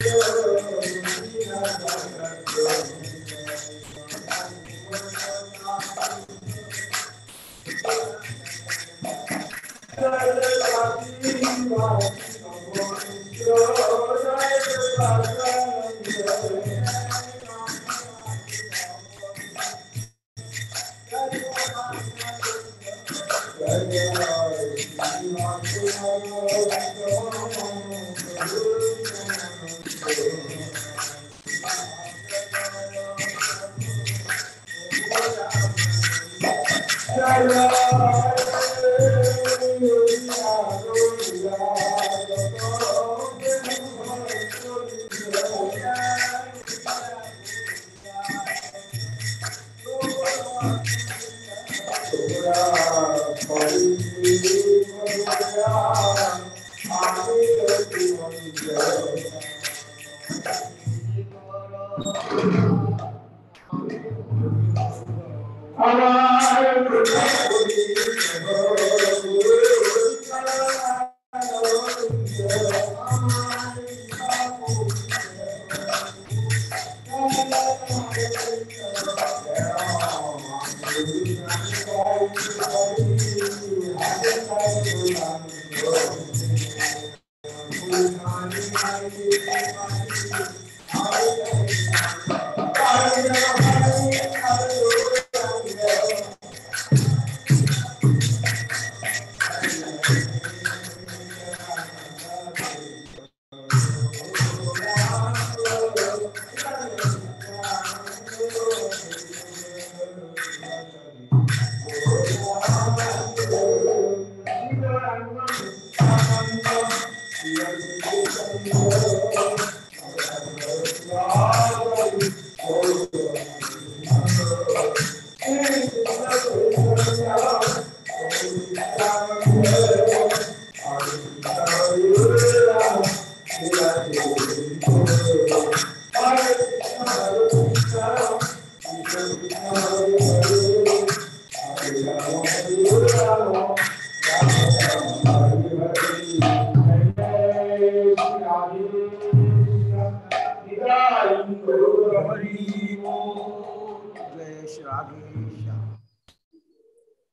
I'm you.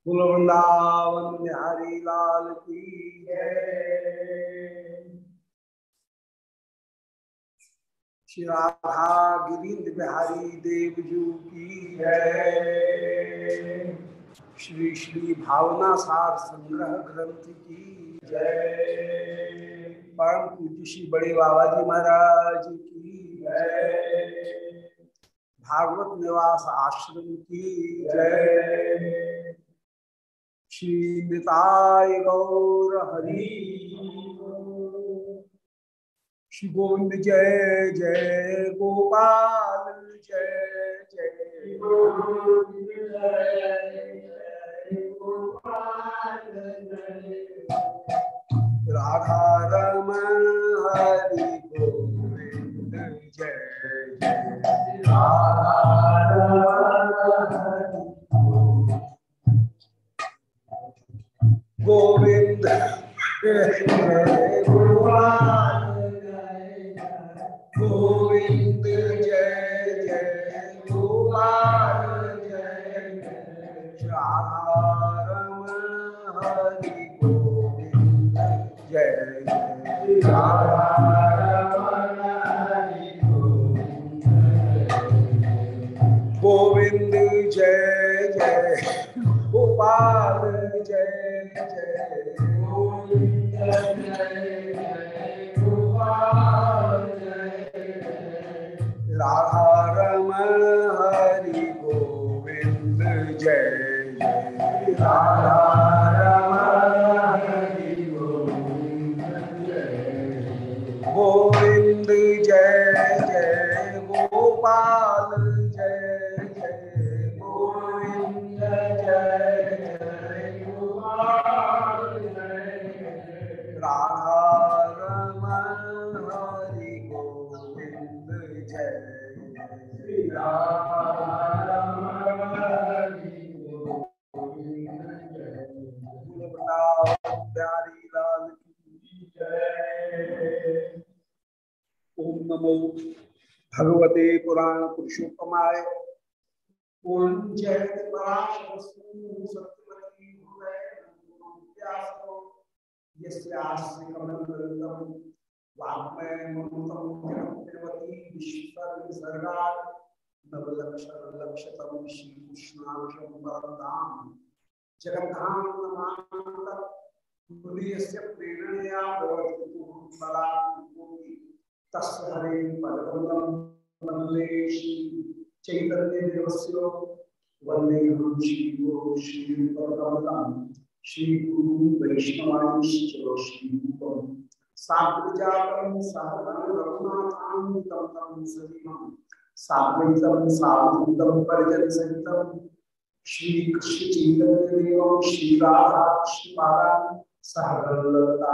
Shri Radha Girindra Bihari देव जू की जय। श्री श्री भावना सार संग्रह ग्रंथ की जय। परम पूज्य श्री बड़े बाबा जी महाराज की जय। भागवत निवास आश्रम की जय। श्री निताय गौर हरि। श्री गोविंद जय जय गोपाल, जय जय। राधा रमन हरि गोविंद जय जय। राधा गोविंद जय गोपाल गोविंद जय जय गोपाल जय जय राम हरि गोविंद जय जय गोविंद जय जय गोपाल गोविंद जय जय गोपाल। विश्वर विसर्गा नवलक्षण लक्षतम श्री कृष्णाक्षम परम जगद्धाम नमामि प्रेरणया प्रवर्तितुः तस्य हरे पदकमलं वंदे चैतन्यदेवस्य वन्देऽहं श्रीगुरो श्रीपदकमलं श्रीगुरुं वैष्णवांश्च श्रीरूपं सात्विजातं सहगणरघुनाथान्वितं तं सजीवं साद्वैतं सावधूतं परिजनसहितं श्री कृष्ण चैतन्य देव श्री राधा कृष्ण पादा सहगणलता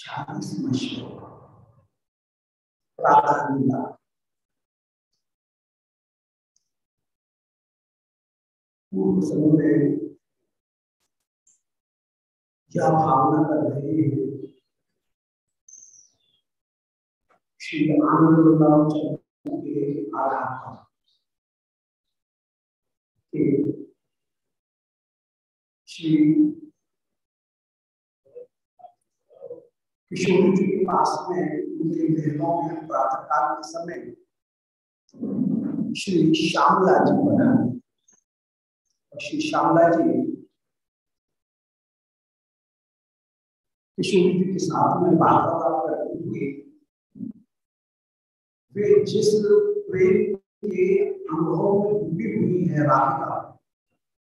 छियालीसवें श्लोक प्राधान्यता पूर्व समूह में क्या भावना कर रहे हैं? श्री आनंद के आधार पर श्री किशोर जी के पास में उनके महलों में प्रातः काल के समय श्री श्यामला जी बना। और श्री श्यामला जी किशोर जी के साथ में वार्तालाप करते हुए, वे जिस प्रेम के अनुभव में डूबी हुई है राधिका,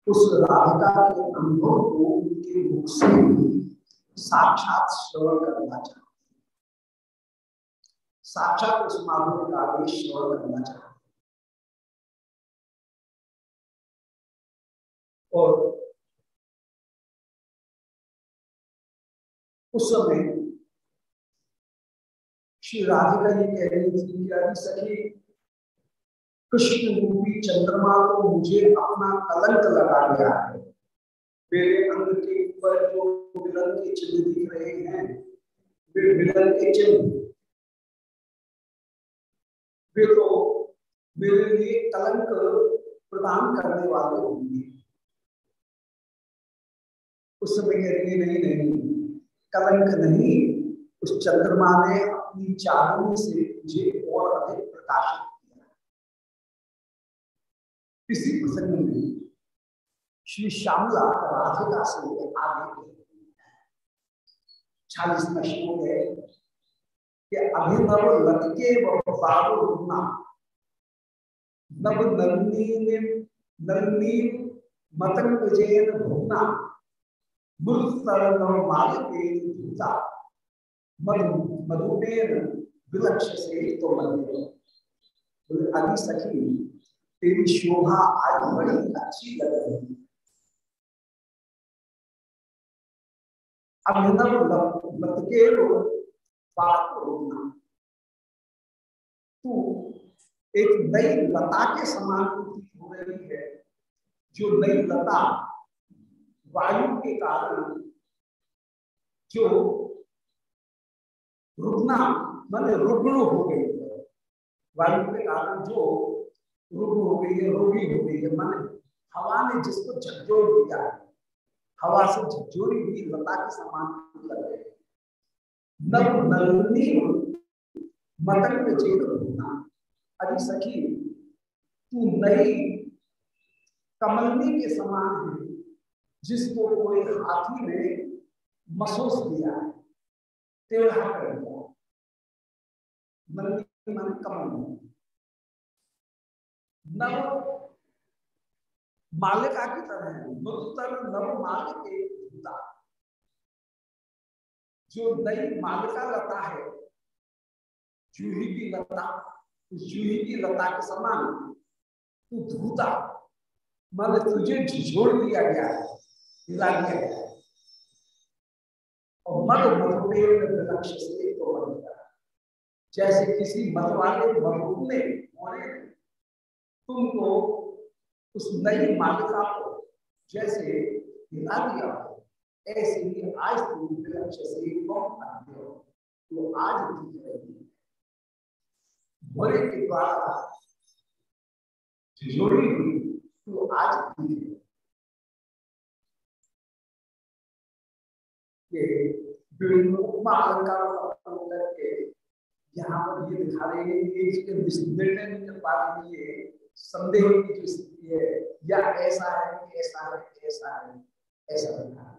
उस राधिका के अनुभव को उनके मुख से साक्षात श्रवण करना चाहते। साक्षात उस माधुर्य का भी श्रवण करना चाहते। और उस समय श्री राधिका ये कह रही थी कि सखी, कृष्ण रूपी चंद्रमा को मुझे अपना कलंक लगा गया है। मेरे अंग के ऊपर जो मिलन के चिन्ह दिख रहे हैं, वे मिलन के चिन्ह। वे तो मेरे लिए कलंक प्रदान करने वाले होंगे। उस समय कह नहीं नहीं, कलंक नहीं, उस चंद्रमा ने अपनी चांदनी से मुझे और अधिक प्रकाशित किया। इसी प्रसंग में श्री श्यामला राधिका से आगे चालीसवा श्लोक है कि अभिनव लटके नव नलनी नलनी मतंग अभी सखी, तेरी शोभा आज बड़ी अच्छी लग रही है। अभिनव बात रोकना। तू एक नई लता के समान प्रतीत हो रही है, जो नई लता वायु के कारण जो रुकना, मान रुग्ण हो गई है। वायु के कारण जो रुग्ण हो गई है, रोगी हो गई है, मान हवा ने जिसको झकझोर दिया है। हवा से झकझोरी हुई, लता के समान लग रहे नव नलनी मतंग चेत अरे सखी, तू नई कमलनी के समान है, जिसको कोई हाथी ने महसूस दिया है। टेढ़ा कर दिया नलनी मन कमल नव मालिका की तरह मधुतर नव मालिक जो नई मालिका लता है जूही की लता, उस जूही की लता के समान तू धूता मन तुझे झिझोड़ दिया गया है, हिला दिया गया और मद मधुमेह लक्ष्य से तो बन जैसे किसी मत वाले ने तुमको उस नई मालिका को जैसे हिला दिया ऐसे ही आज तुम से तो आज के द्वारा जोड़ी हुई तो आज विभिन्न उपमा अलंकारों का करके यहाँ पर ये दिखा रहे हैं कि इसके निर्णय है संदेह की जो स्थिति है या ऐसा है कि ऐसा है कि ऐसा है ऐसा दिखा है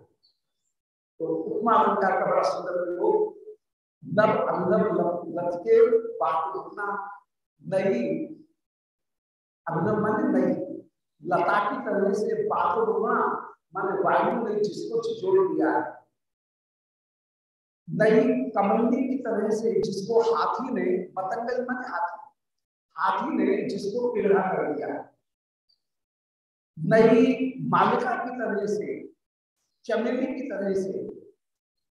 तो उपमा अलंकार का बड़ा सुंदर प्रयोग नव अनव लटके बात उतना नहीं अभिनव माने नहीं लता की तरह से बात उतना माने वायु ने जिसको जोड़ दिया है नई कमंडी की तरह से जिसको हाथी ने मतंगल माने हाथी हाथी ने जिसको पीड़ा कर दिया। नई मालिका की तरह से, चमेली की तरह से,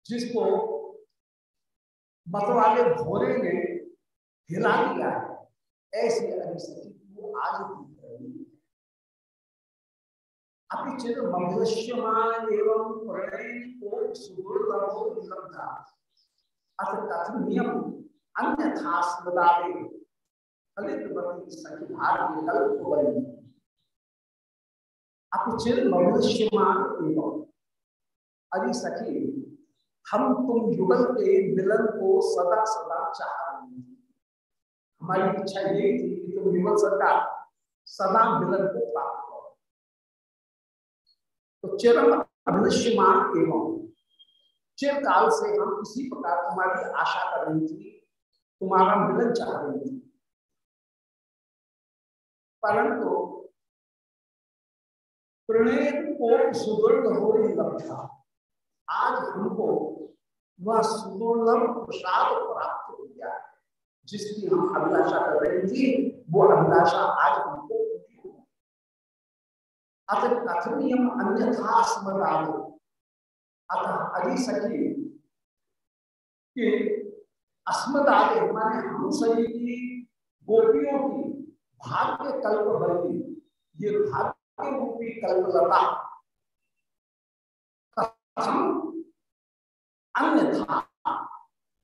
जिसको मतवाले भोरे ने हिला दिया ऐसे अभिसती वो आज मभ्यष्यमान एवं अन्यथा अरे सखी, हम तुम युगल के मिलन को सदा सदा चाह रहे हमारी इच्छा यही थी कि तुम युगल सरकार सदा मिलन को प्राप्त करो। तो चिरम अभिनिश्यमान एवं चिर काल से हम इसी प्रकार तुम्हारी आशा कर रही थी तुम्हारा मिलन चाह रही थी। परंतु प्रणय को सुदृढ़ हो लगता आज हमको वह सुदुर्लभ प्रसाद प्राप्त हो गया जिसकी हम अभिलाषा कर रहे थी वो अभिलाषा आज हमको अतः कथनीयम अन्यथा स्मरण अतः अभी सखी अस्मदादे माने हम सभी की गोपियों की भाग्य कल्प बनी ये भाग्य रूपी कल्पलता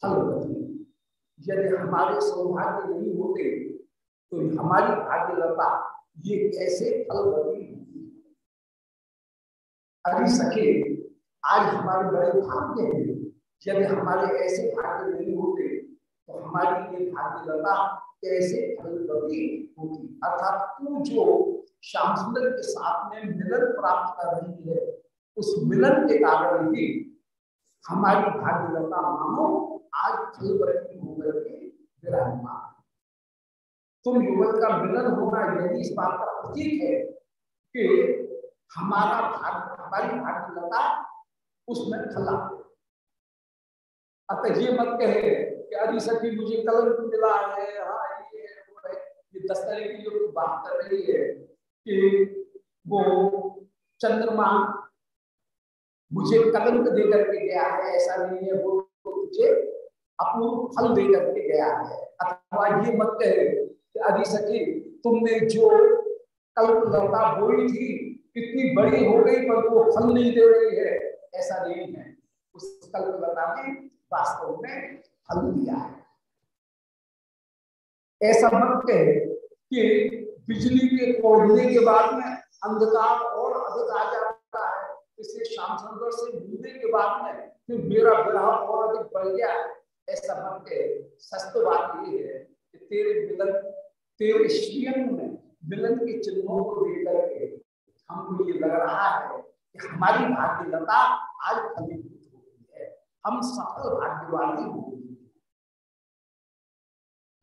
फलवती यदि हमारे सौभाग्य नहीं होते तो हमारी भाग्यलता ये कैसे फलवती अरे सके, आज हमारे बड़े भाग्य है। यदि हमारे ऐसे भाग्य नहीं होते तो हमारी ये भाग्यलता कैसे फलवती होती अर्थात तू जो श्याम सुंदर के साथ में मिलन प्राप्त कर रही है, उस मिलन के कारण ही हमारी भाग्यलता मानो आज फलवती होकर के विराजमान। तुम युवक का मिलन होना यदि इस बात का प्रतीक है कि हमारा भाग्य, हमारी भाग्यलता उसमें फला अतः ये मत कहे कि अरे सखी मुझे कलंक मिला है हाँ ये वो है। ये दस तरह की जो बात कर रही है, कि वो चंद्रमा मुझे कलंक दे करके गया है, ऐसा नहीं है, वो मुझे अपूर्व फल दे करके गया है। अथवा ये मत कहे अभी सखी, तुमने जो कल्पलता बोई थी, कितनी बड़ी हो गई, पर वो फल नहीं दे रही है, ऐसा नहीं है। उस कल्पलता ने वास्तव में फल दिया है ऐसा मत कहे कि बिजली के कोड़ने के बाद में अंधकार और अधिक आ जाता है। इसलिए श्याम सुंदर से मिलने के बाद में फिर मेरा विवाह और अधिक बढ़ गया है। ऐसा मत कहे सस्त बात ये है कि तेरे मिलन, तेरे श्रीयन में मिलन के चिन्हों को लेकर के हमको ये लग रहा है कि हमारी भाग्यलता आज फलीभूत हो गई है। हम सफल भाग्यवादी हो।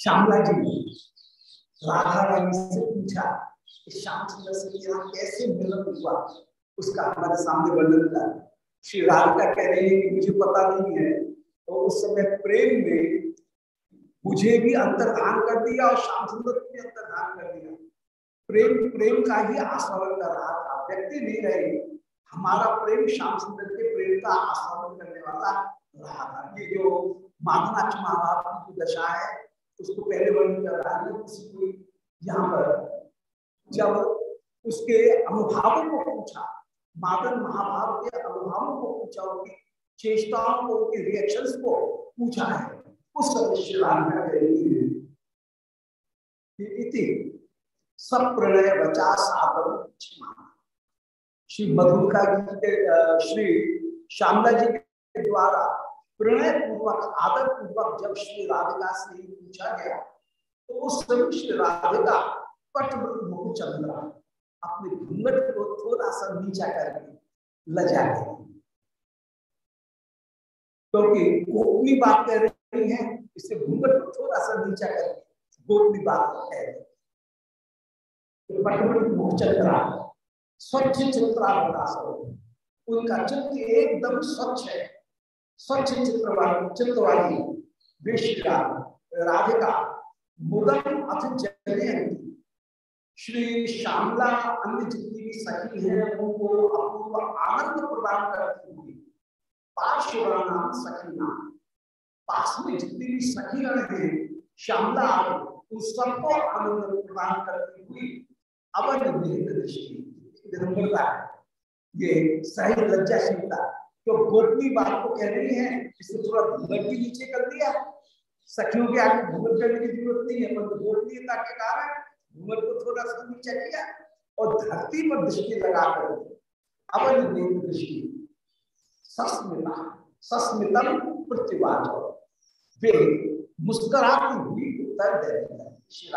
श्यामला जी ने राधा रानी से पूछा श्याम सुंदर से यहाँ कैसे मिलन हुआ? उसका हमारे सामने वर्णन था। श्री राधिका कह रही है कि मुझे पता नहीं है। तो उस समय प्रेम में मुझे भी अंतर्धान कर दिया और श्याम सुंदर को भी अंतर्धान कर दिया। प्रेम प्रेम का ही आस्वादन कर रहा था। व्यक्ति नहीं रहे। हमारा प्रेम श्याम सुंदर के प्रेम का आस्वादन करने वाला रहा था ये जो माधनाक्ष महाभारत की दशा है उसको पहले वर्णन कर रहा है किसी को यहाँ पर जब उसके अनुभावों को पूछा मादन महाभाव के अनुभावों को पूछा उनकी चेष्टाओं को उनके रिएक्शंस को पूछा है, उस समय इति सब प्रणय बचा साधन श्री मधुका जी के श्री श्यामला जी के द्वारा प्रणय पूर्वक, आदर पूर्वक जब श्री राधिका से पूछा गया तो उस समय श्री राधिका पट मुख चंद्रा अपने घूंघट को थोड़ा सा नीचा करके लजा गई क्योंकि तो गोपनी बात कह रही है इससे घूंघट को थोड़ा सा नीचा करके गोपनी बात कह रही तो मुख चंद्रा स्वच्छ चित्रा उनका चित्र एकदम स्वच्छ है। स्वच्छ चित्र चित्र वाली वेशिका राधिका मुदम अथ जयंती श्री श्यामला अन्य जितनी भी सखी है उनको अपूर्व आनंद प्रदान करती हुई पार्श्वराणाम सखी नाम पास में जितनी भी सखी है श्यामला उन सबको आनंद प्रदान करती हुई अवध निहित दृष्टि विनम्रता ये सही लज्जाशीलता तो गोपनी बात को कह रही है इससे थोड़ा भी नीचे कर दिया। सखियों के आगे घूंघट करने की ज़रूरत नहीं है पर गोपनीयता के कारण घूंघट को थोड़ा सा नीचे किया और धरती पर दृष्टि लगा कर अवध दृष्टि। सस्मिता, सस्मितम प्रतिवाद। वे मुस्कुराती हुई उत्तर दे रही है। श्री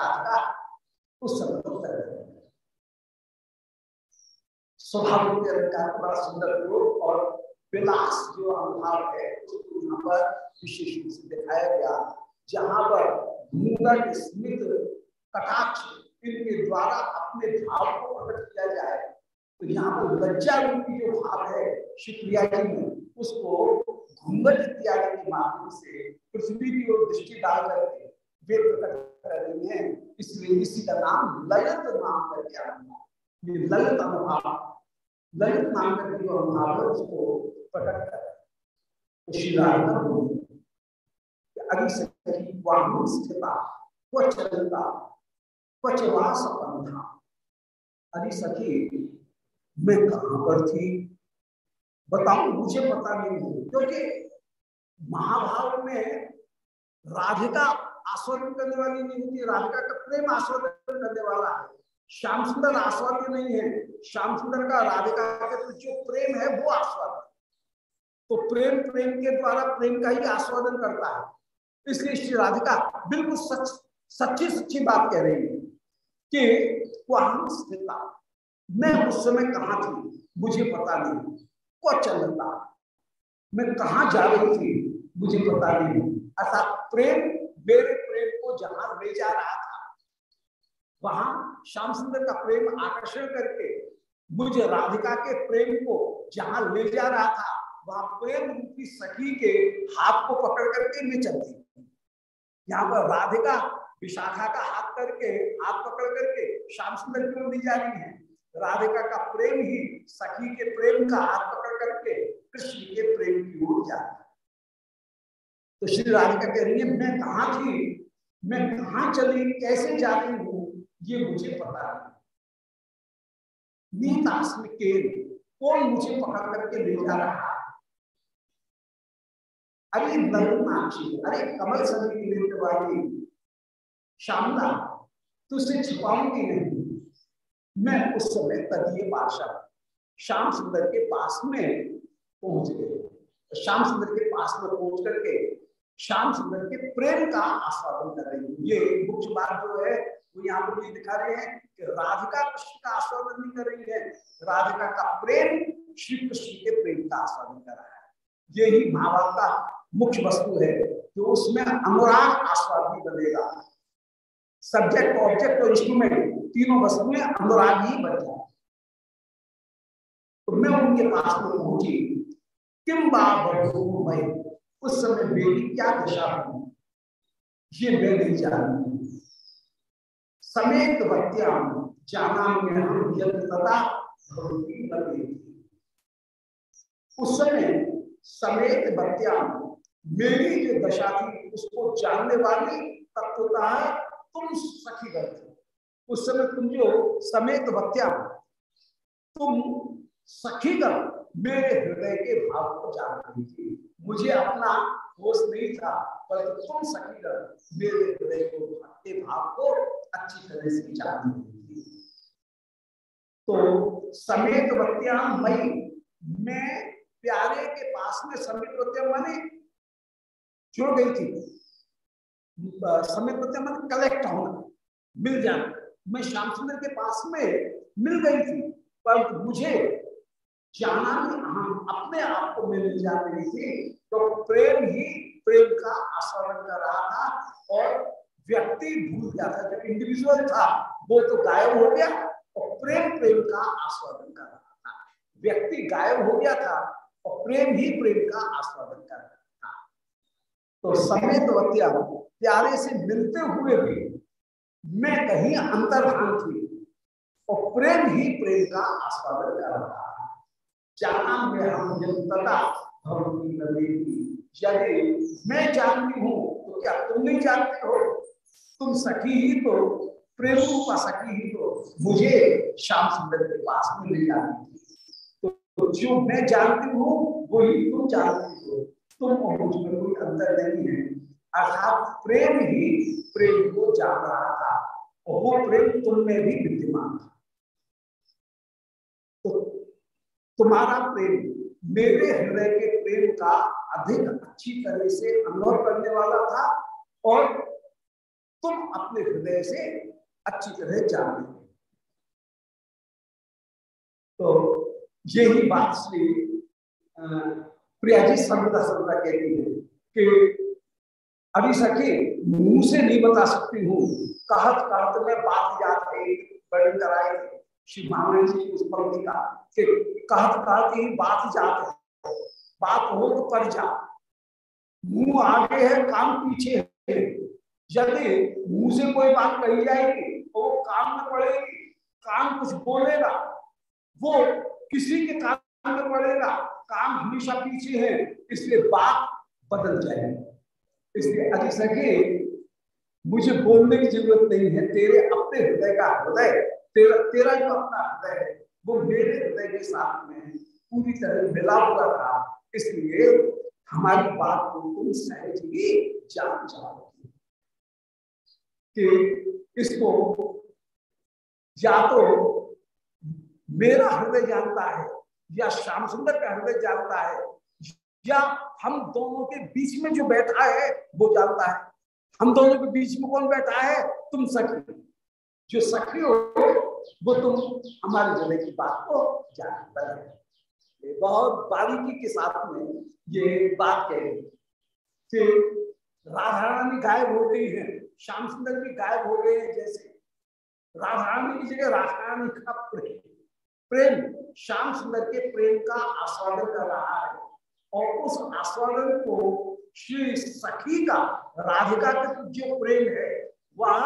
उस समय उत्तर दे रही है। स्वभाव के अलंकार बड़ा सुंदर और विलास जो अनुभाव है उसको यहाँ पर विशेष रूप से दिखाया गया, जहाँ पर घूंघट स्मित कटाक्ष इनके द्वारा अपने भाव को प्रकट किया जाए तो यहाँ पर लज्जा रूपी जो भाव है शिवप्रिया जी ने, उसको घूंघट इत्यादि के माध्यम से पृथ्वी की ओर दृष्टि डाल करके वे प्रकट कर रही है। इसलिए इसी का नाम ललित नाम करके ये ललित अनुभाव, ललित नाम करके जो अनुभाव है, उसको प्रकट कर तो सखी मैं कहाँ पर थी बताओ मुझे पता नहीं क्योंकि महाभारत में राधिका आस्वादन करने वाली नहीं होती राधिका का प्रेम आस्वादन करने वाला है श्याम सुंदर आस्वाद्य नहीं है। श्याम सुंदर का राधिका के जो प्रेम है, वो आस्वाद तो प्रेम प्रेम के द्वारा प्रेम का ही आस्वादन करता है। इसलिए श्री राधिका बिल्कुल सच, सच्ची सच्ची बात कह रही है कि वहाँ स्थिता मैं उस समय कहा थी, मुझे पता नहीं। को चलता मैं कहा जा रही थी, मुझे पता नहीं। अर्थात प्रेम, मेरे प्रेम को जहाँ ले जा रहा था, वहाँ श्याम सुंदर का प्रेम आकर्षण करके मुझे राधिका के प्रेम को जहाँ ले जा रहा था वहाँ प्रेम रूपी सखी के हाथ को पकड़ करके मैं चलती यहाँ पर राधिका विशाखा का हाथ करके, हाथ पकड़ करके श्याम सुंदर की ओर ले जा रही है। राधिका का प्रेम ही सखी के प्रेम का हाथ पकड़ करके कृष्ण के प्रेम की ओर जा रहा तो श्री राधिका कह रही है, मैं कहा थी? मैं कहा चली? कैसे जा रही हूँ? ये मुझे पता नहीं। के कौन मुझे पकड़ करके ले जा रहा है अरे नरुणाक्षी अरे कमल नृत्य वाली श्यामला तुझसे छिपाऊँगी नहीं। मैं उस समय तदीय पार्षद श्याम सुंदर के पास में पहुँच गए श्याम सुंदर के पास में पहुँच करके श्याम सुंदर के प्रेम का आस्वादन कर रही हूँ। ये मुख्य बात जो है, वो यहाँ पर भी दिखा रहे हैं कि राधिका कृष्ण का आस्वादन नहीं कर रही है। राधिका का प्रेम श्री कृष्ण के प्रेम का आस्वादन कर रहा है। यही महाभारत का मुख्य वस्तु है, कि उसमें अनुराग आस्वादी बनेगा। सब्जेक्ट ऑब्जेक्ट और इंस्ट्रूमेंट तीनों वस्तुएँ अनुराग ही बन जाए तो मैं उनके पास में पहुँची। किम मैं, उस समय मेरी क्या दशा हुई ये मैं नहीं जानती। समेत वत्याम जाना तथा उस समय समेत बत्याम मेरी जो दशा थी, उसको जानने वाली तत्वता तुम सखी गए थे उस समय तुम जो समेत बत्या तुम सखीगण मेरे हृदय के भाव को जान रही थी मुझे अपना होश नहीं था पर तुम सखीगण मेरे हृदय को के भाव को अच्छी तरह से जान रही थी तो समेत बत्या मई, मैं प्यारे के पास में समेत बत्या माने जुड़ गई थी। समय बत्या माने कलेक्ट होना, मिल जाना। मैं श्याम सुंदर के पास में मिल गई थी पर मुझे जाना ही हम अपने आप को मिल जा रही थी। तो प्रेम ही प्रेम का आस्वादन कर रहा था और व्यक्ति भूल गया था। जो इंडिविजुअल था, वो तो गायब हो गया और प्रेम प्रेम का आस्वादन कर रहा था। व्यक्ति गायब हो गया था और प्रेम ही प्रेम का आस्वादन कर रहा था। तो समय तो प्यारे से मिलते हुए भी मैं कहीं अंतर्धान थी और प्रेम ही प्रेम का आस्वादन कर रहा है। जाना में हम जनता यदि मैं जानती हूँ तो क्या तुम नहीं जानते हो? तुम सखी ही तो प्रेम रूपा सखी ही तो मुझे श्याम सुंदर के पास में ले जाती थी तो जो मैं जानती हूँ, वही तुम जानती हो। तुम मुझमें कोई अंतर नहीं है। अर्थात प्रेम ही प्रेम को जान रहा था और वो प्रेम तुम में भी विद्यमान था। तो तुम्हारा प्रेम मेरे हृदय के प्रेम का अधिक अच्छी तरह से अनुभव करने वाला था और तुम अपने हृदय से अच्छी तरह जान तो यही बात श्री प्रिया जी सर्वदा सर्वदा कहती है कि अभी सके मुँह से नहीं बता सकती हूँ। कहत कहत में बात याद वर्णन कराए श्री महावीर जी उस पंक्ति का कि कहत कहत ही बात जात है। बात हो तो कर जा। मुँह आगे है, काम पीछे है। यदि मुँह से कोई बात कही जाएगी तो काम में पड़ेगी। काम कुछ बोलेगा। वो किसी के काम में पड़ेगा काम हमेशा पीछे है, इसलिए बात बदल जाएगी। इसलिए अति सके मुझे बोलने की ज़रूरत नहीं है, तेरे अपने हृदय का हृदय, तेरा तेरा जो अपना हृदय है, वो मेरे हृदय के साथ में पूरी तरह मिला हुआ था, इसलिए हमारी बात को तुम सहज ही जान चाहोगे कि इसको या तो मेरा हृदय जानता है या श्याम सुंदर का हृदय जानता है, या हम दोनों के बीच में जो बैठा है, वो जानता है। हम दोनों के बीच में कौन बैठा है? तुम सखी। जो सखी हो, वो तुम हमारे जगह की बात को जानता है। बहुत बारीकी के साथ में ये बात कह। रही राधा रानी गायब हो गई है। श्याम सुंदर भी गायब हो गए हैं जैसे। राधा रानी की जगह राधा रानी का प्रेम। प्रेम श्याम सुंदर के प्रेम का आस्वादन कर रहा है। और उस आस्वादन को श्री सखी का, राधिका का जो प्रेम है, वह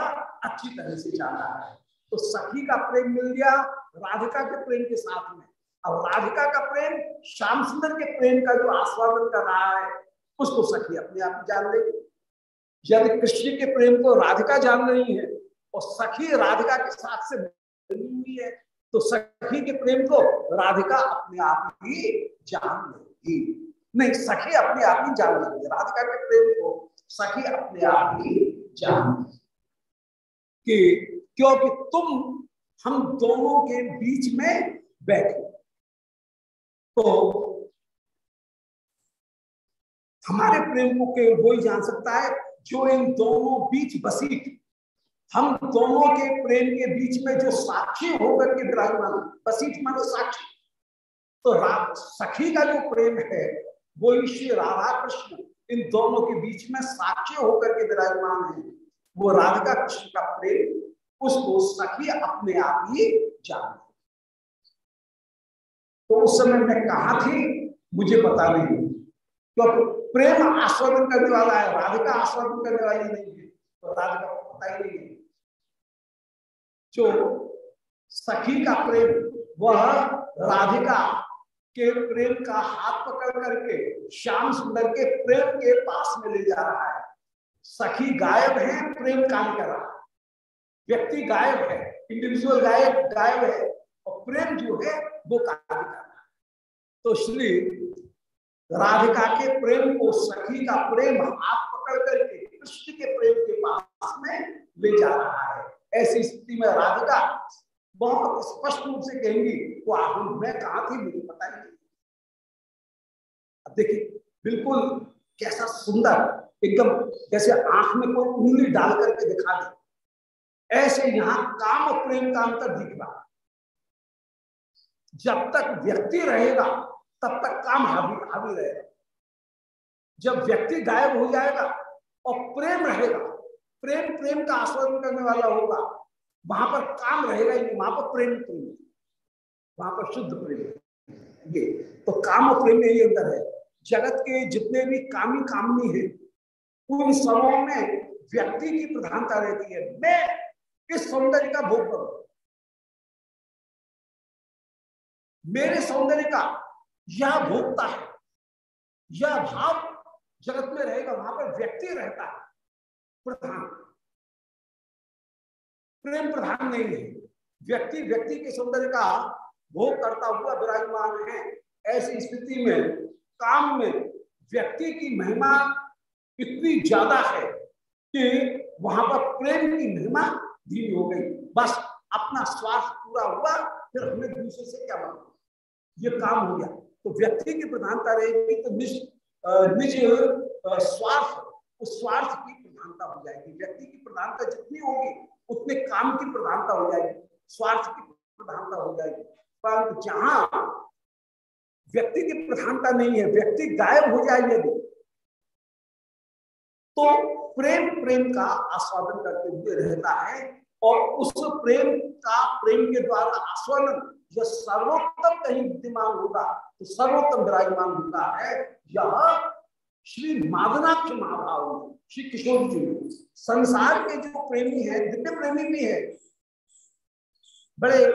अच्छी तरह से जा रहा है। तो सखी का प्रेम मिल गया राधिका के प्रेम के साथ में। अब राधिका का प्रेम, श्याम सुंदर के प्रेम का जो आस्वादन कर रहा है, उसको सखी अपने आप जान लेगी। यदि कृष्ण के प्रेम को राधिका जान रही है, और सखी राधिका के साथ से मिली हुई है तो सखी के प्रेम को राधिका अपने आप ही जान लेगी। नहीं, सखी अपने आप ही जान लेगी। राधिका के प्रेम को सखी अपने आप ही जान कि क्योंकि तुम, हम दोनों के बीच में बैठे। तो हमारे प्रेम को केवल वही जान सकता है जो इन दोनों बीच बसी हम दोनों के प्रेम के बीच में जो साक्षी होकर के विराजमान बसीठ मानो साक्षी। तो सखी का जो प्रेम है, वो श्री राधा कृष्ण इन दोनों के बीच में साक्षी होकर के विराजमान है। वो राधिका कृष्ण का प्रेम, उसको सखी अपने आप ही जान। तो उस समय मैं कहा थी, मुझे पता नहीं। तो प्रेम आस्वादन करने वाला है, राधिका आस्वादन करने वाली नहीं है। तो राधिका पता ही नहीं है। जो सखी का प्रेम, वह राधिका के प्रेम का हाथ पकड़ करके श्याम सुंदर के प्रेम के पास में ले जा रहा है। सखी गायब है, प्रेम काम कर रहा है। व्यक्ति गायब है इंडिविजुअल गायब गायब है, और प्रेम जो है, वो कार्य कर रहा है। तो श्री राधिका के प्रेम को सखी का प्रेम हाथ पकड़ करके कृष्ण के प्रेम के पास में ले जा रहा है। ऐसी स्थिति में राधिका बहुत स्पष्ट रूप से कहेंगी, वो आहुल मैं कहा थी, मुझे पता नहीं। अब देखिए, बिल्कुल कैसा सुंदर, एकदम जैसे आँख में कोई उंगली डाल करके दिखा दे। ऐसे यहाँ काम और प्रेम का अंतर दिख रहा जब तक व्यक्ति रहेगा, तब तक काम हावी हावी रहेगा। जब व्यक्ति गायब हो जाएगा और प्रेम रहेगा प्रेम प्रेम का आस्वादन करने वाला होगा। वहाँ पर काम रहेगा ही नहीं, वहाँ पर प्रेम प्रेम वहाँ पर शुद्ध प्रेम ये तो काम और प्रेम यही अंदर है। जगत के जितने भी कामी कामनी है, उन सबों में व्यक्ति की प्रधानता रहती है। मैं इस सौंदर्य का भोग करूँ। मेरे सौंदर्य का यह भोगता है। यह भाव जगत में रहेगा, वहाँ पर व्यक्ति रहता है। प्रधान। प्रेम प्रधान नहीं है। व्यक्ति व्यक्ति के सौंदर्य का भोग करता हुआ विराजमान है। ऐसी स्थिति में, काम में व्यक्ति की महिमा इतनी ज़्यादा है कि वहाँ पर प्रेम की महिमा धीमी हो गई। बस अपना स्वार्थ पूरा हुआ, फिर हमें दूसरे से क्या मतलब ये काम हो गया। तो व्यक्ति की प्रधानता रहेगी तो निज निज स्वार्थ, उस स्वार्थ की प्रधानता हो जाएगी, व्यक्ति की प्रधानता जितनी होगी, उतने काम की प्रधानता हो जाएगी, स्वार्थ की प्रधानता हो जाएगी। परंतु जहाँ व्यक्ति की प्रधानता नहीं है, व्यक्ति गायब हो जाए यदि तो प्रेम प्रेम का आस्वादन करते हुए रहता है और उस प्रेम का, प्रेम के द्वारा आस्वादन जो सर्वोत्तम कहीं विद्यमान होगा तो सर्वोत्तम विराजमान होता है, यह श्री माधनाक्ष महाभाव श्री किशोर जी संसार के जो प्रेमी है, दिव्य प्रेमी भी है, बड़े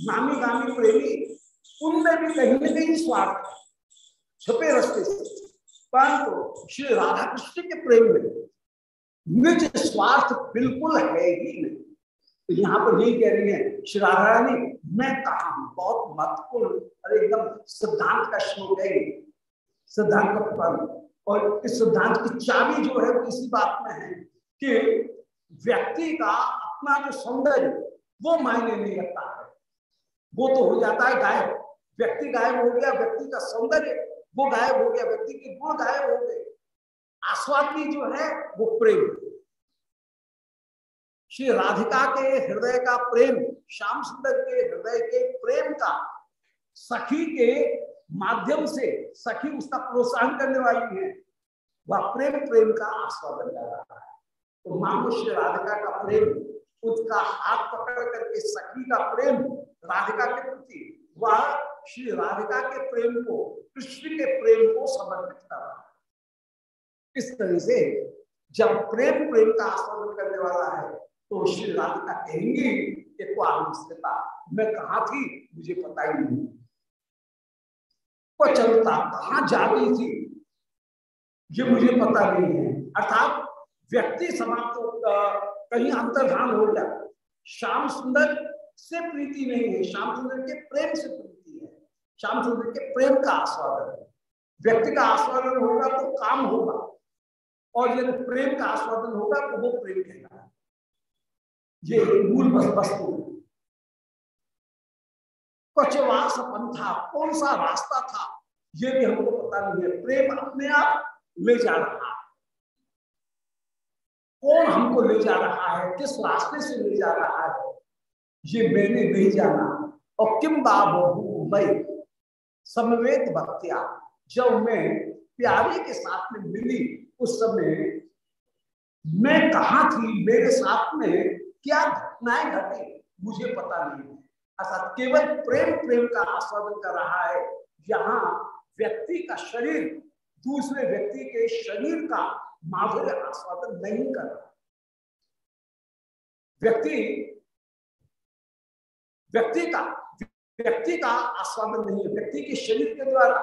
नामी गामी प्रेमी, उनमें भी कहीं न कहीं स्वार्थ छुपे रस्ते से। परंतु श्री राधा कृष्ण के प्रेम में निज स्वार्थ बिल्कुल है ही नहीं। तो यहाँ पर यही कह रही है, श्री राधा रानी मैं कहा बहुत महत्वपूर्ण अरे एकदम सिद्धांत का श्लोक है सिद्धांत का और इस सिद्धांत की चाबी जो है वो इसी बात में है कि व्यक्ति का अपना जो सौंदर्य, वो मायने नहीं रखता है। वो तो हो जाता है गायब। व्यक्ति गायब हो गया, व्यक्ति का सौंदर्य, वो गायब हो गया, व्यक्ति के गुण गायब हो गए। आस्वादी जो है वो प्रेम। श्री राधिका के हृदय का प्रेम, श्याम सुंदर के हृदय के प्रेम का, सखी के माध्यम से सखी उसका प्रोत्साहन करने वाली है। वह प्रेम प्रेम का आस्वादन कर रहा है। तो मानो श्री राधिका का प्रेम उसका हाथ पकड़ करके सखी का प्रेम, राधिका के प्रति वह श्री राधिका के प्रेम को, कृष्ण के प्रेम को समर्पित कर रहा है। इस तरह से जब प्रेम प्रेम का आस्वादन करने वाला है तो श्री राधिका कहेंगी मैं कहा थी? मुझे पता ही नहीं। चलता कहा जा रही थी? ये मुझे पता नहीं है। अर्थात व्यक्ति समाप्त कहीं अंतर्धान हो गया। श्याम सुंदर से प्रीति नहीं है। श्याम सुंदर के प्रेम से प्रीति है। श्याम सुंदर के प्रेम का आस्वादन है। व्यक्ति का आस्वादन होगा तो काम होगा। और यदि प्रेम का आस्वादन होगा तो वो प्रेम कहना है ये मूल वस्तु कचवास पंथा कौन सा रास्ता था, ये भी हमको पता नहीं है। प्रेम अपने आप ले जा रहा है। कौन हमको ले जा रहा है, किस रास्ते से ले जा रहा है, ये मैंने नहीं जाना। और किम बाबू मैं, समवेत भक्तिया। जब मैं प्यारे के साथ में मिली, उस समय मैं कहा थी, मेरे साथ में क्या घटनाएँ घटी, मुझे पता नहीं अर्थात केवल प्रेम प्रेम का आस्वादन कर रहा है, यहाँ व्यक्ति का शरीर, दूसरे व्यक्ति के शरीर का माधुर्य आस्वादन नहीं कर रहा। व्यक्ति व्यक्ति का व्यक्ति का आस्वादन नहीं है, व्यक्ति के शरीर के द्वारा,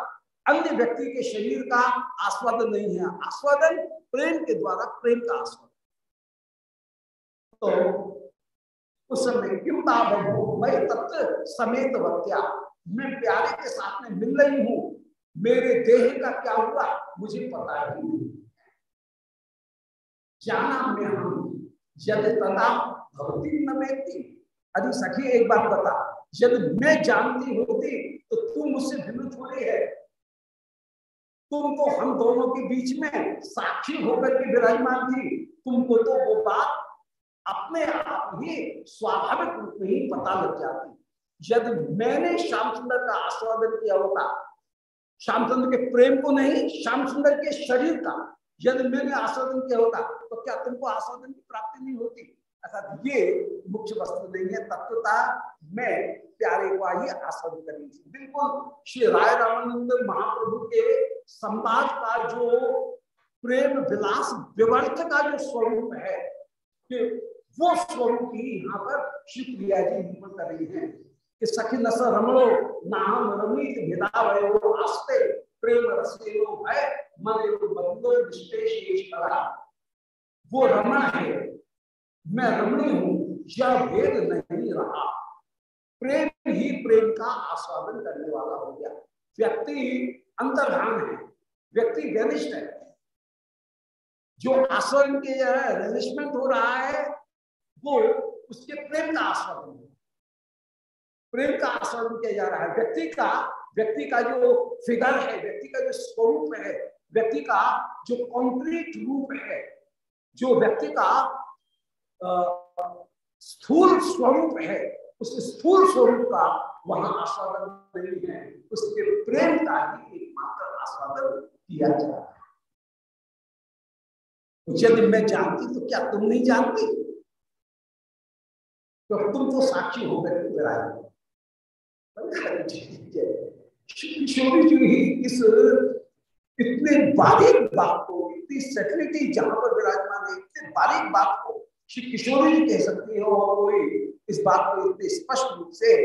अन्य व्यक्ति के शरीर का आस्वादन नहीं है। आस्वादन प्रेम के द्वारा, प्रेम का आस्वादन। तो उस समय किमता मैं तत्व समेत वत्या मैं प्यारे के साथ में मिल रही हूँ। मेरे देह का क्या हुआ, मुझे पता ही नहीं। जाना में हम यद तदा न अरे सखी, एक बात बता, यदि मैं जानती होती तो तू मुझसे भिन्न थोड़ी है। तुम तो हम दोनों के बीच में साक्षी होकर के विराजमान थी। तुमको तो वो बात अपने आप ही स्वाभाविक रूप में ही पता लग जाती यदि मैंने श्याम सुंदर का आस्वादन किया होता, श्याम सुंदर के प्रेम को नहीं, श्याम सुंदर के शरीर का यदि मैंने आस्वादन किया होता तो क्या तुमको आस्वादन की प्राप्ति नहीं होती? अर्थात ये मुख्य वस्तु नहीं है, तत्वता मैं प्यारे को ही आस्वादन करनी थी बिल्कुल श्री राय रामानंद महाप्रभु के संवाद का जो प्रेम विलास विवर्त का जो स्वरूप है, कि वो स्वरूप ही यहाँ पर श्री प्रिया जी निरूपण कर रही है कि सखी नस रमणो, नाम रमित भिदा आस्ते प्रेम रसेनो है मन बंदो वो रमण है। मैं रमणी हूँ, यह भेद नहीं रहा। प्रेम ही प्रेम का आस्वादन करने वाला हो गया। व्यक्ति अंतर्धान है। व्यक्ति घनिष्ठ है। जो आस्वादन के रेलिशमेंट हो रहा है वो उसके प्रेम का आस्वादन है। प्रेम का आस्वादन किया जा रहा है। व्यक्ति का व्यक्ति का जो फिगर है, व्यक्ति का जो स्वरूप है, व्यक्ति का जो कॉन्क्रीट रूप है, जो व्यक्ति का स्थूल स्वरूप है, उस स्थूल स्वरूप का वहाँ आस्वादन नहीं है। उसके प्रेम का ही एकमात्र आस्वादन किया जा रहा है। यदि मैं जानती तो क्या तुम नहीं जानती? तो तुम तो साक्षी होकर विराज किशोरी जी ही। इस इतने बारीक बात को, इतनी सेटलिटी जहाँ पर विराजमान है, इतने बारीक बात को श्री किशोरी जी कह सकती हो और कोई इस बात को इतने स्पष्ट रूप से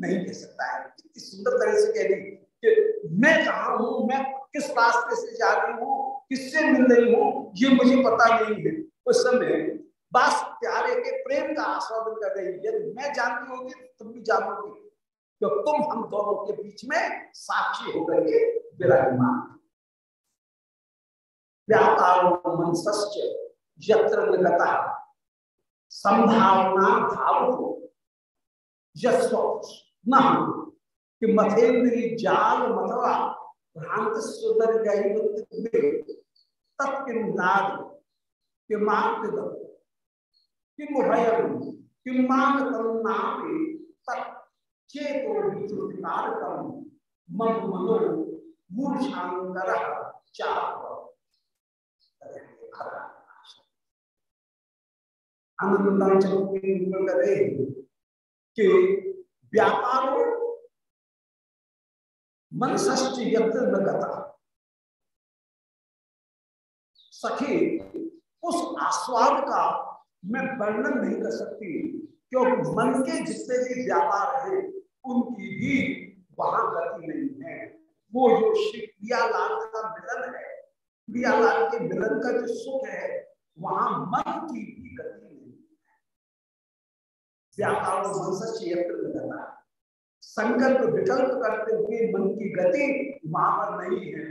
नहीं कह सकता है। इतनी सुंदर तरह से कह रही कि मैं कहा हूँ, मैं किस रास्ते से जा रही हूँ, किससे मिल रही हूँ, ये मुझे पता नहीं है। उस समय बस प्यारे के प्रेम का आस्वादन कर रही यदि मैं जानती होगी तुम भी जानोगी। तो तुम हम दोनों के बीच में साक्षी होकर के विराजमान। यत्र संभावना भाव न कि मथेन्द्री जाल भ्रांत सुधर गई तत्किन्नाद किमार्तिदम किम किमान करुणापे तत्चेतो विद्रुतिकारकम मम मनो कि व्यापारो मन ष्टी यत्र न सखी, उस आस्वाद का मैं वर्णन नहीं कर सकती, क्योंकि मन के जितने भी व्यापार है, उनकी भी वहाँ गति नहीं है। वो जो श्री प्रियालाल का मिलन है प्रियालाल के मिलन का जो सुख है, वहाँ मन की भी गति नहीं है। व्यापार मन संकल्प विकल्प करते हुए मन की गति वहाँ पर नहीं है,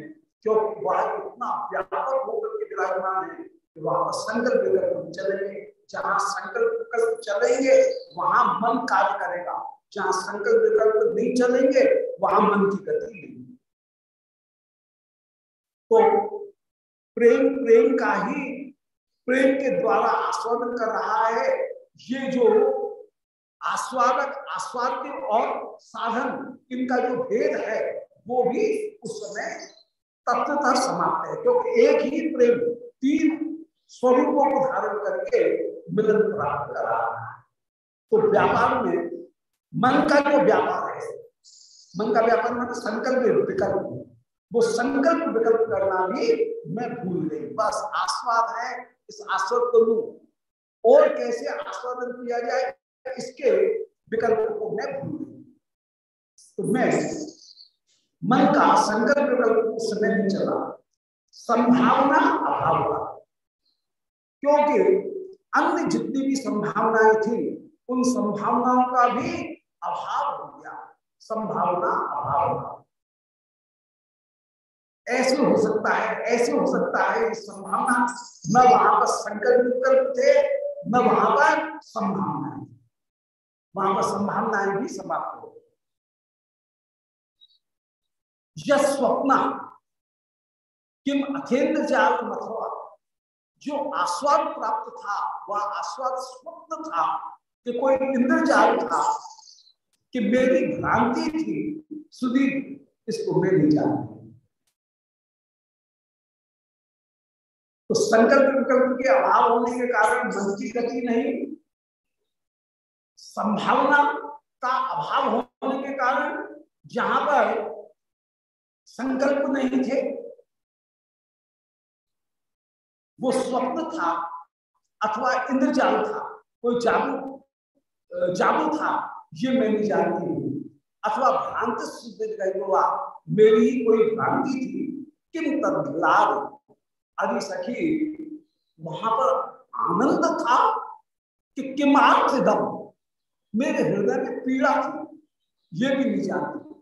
क्योंकि वह इतना व्यापक होकर के विराजमान है वहाँ पर संकल्प विकल्प चलेंगे। जहाँ संकल्प विकल्प चलेंगे, वहाँ मन कार्य करेगा। जहाँ संकल्प विकल्प नहीं चलेंगे, वहाँ मन की गति नहीं तो प्रेम प्रेम का ही प्रेम के द्वारा आस्वादन कर रहा है, ये जो आस्वादक, आस्वाद्य और साधन, इनका जो भेद है, वो भी उस समय तत्वतः समाप्त है, क्योंकि एक ही प्रेम, तीन स्वरूपों को धारण करके मिलन प्राप्त कर। तो व्यापार में मन का जो व्यापार है, मन का व्यापार मतलब संकल्प विकल्प। वो संकल्प विकल्प करना भी मैं भूल गई। बस आस्वाद है, इस आस्वाद को लू। और कैसे आस्वादन किया जाए, इसके विकल्प को मैं भूल गई। तो मैं मन का संकल्प विकल्प उस समय चला। संभावना अभाव का। क्योंकि अन्य जितनी भी संभावनाएँ थी, उन संभावनाओं का भी अभाव हो गया। संभावना, अभाव। ऐसे हो सकता है, ऐसे हो सकता है संभावना न वहाँ पर संकल्प विकल्प थे न वहाँ पर संभावनाएँ। वहाँ पर संभावनाएँ भी समाप्त हो गई। यह स्वप्न, किम अखेंद्र जाल मथुआ जो आस्वाद प्राप्त था, वह आस्वाद स्वप्न था कि कोई इंद्रजाल था, कि मेरी भ्रांति थी, सुदीप इसको मैं नहीं जानती तो संकल्प विकल्प के अभाव होने के कारण मन की गति नहीं, संभावना का अभाव होने के कारण जहाँ पर संकल्प नहीं थे वो स्वप्न था अथवा इंद्रजाल था, कोई जादू जादू था, ये मैं नहीं जानती हूँ। अथवा भ्रांत मेरी कोई भ्रांति थी किम अरे सखी, वहाँ पर आनंद था कि किमार्थ दम? मेरे हृदय में पीड़ा थी, ये भी नहीं जानती।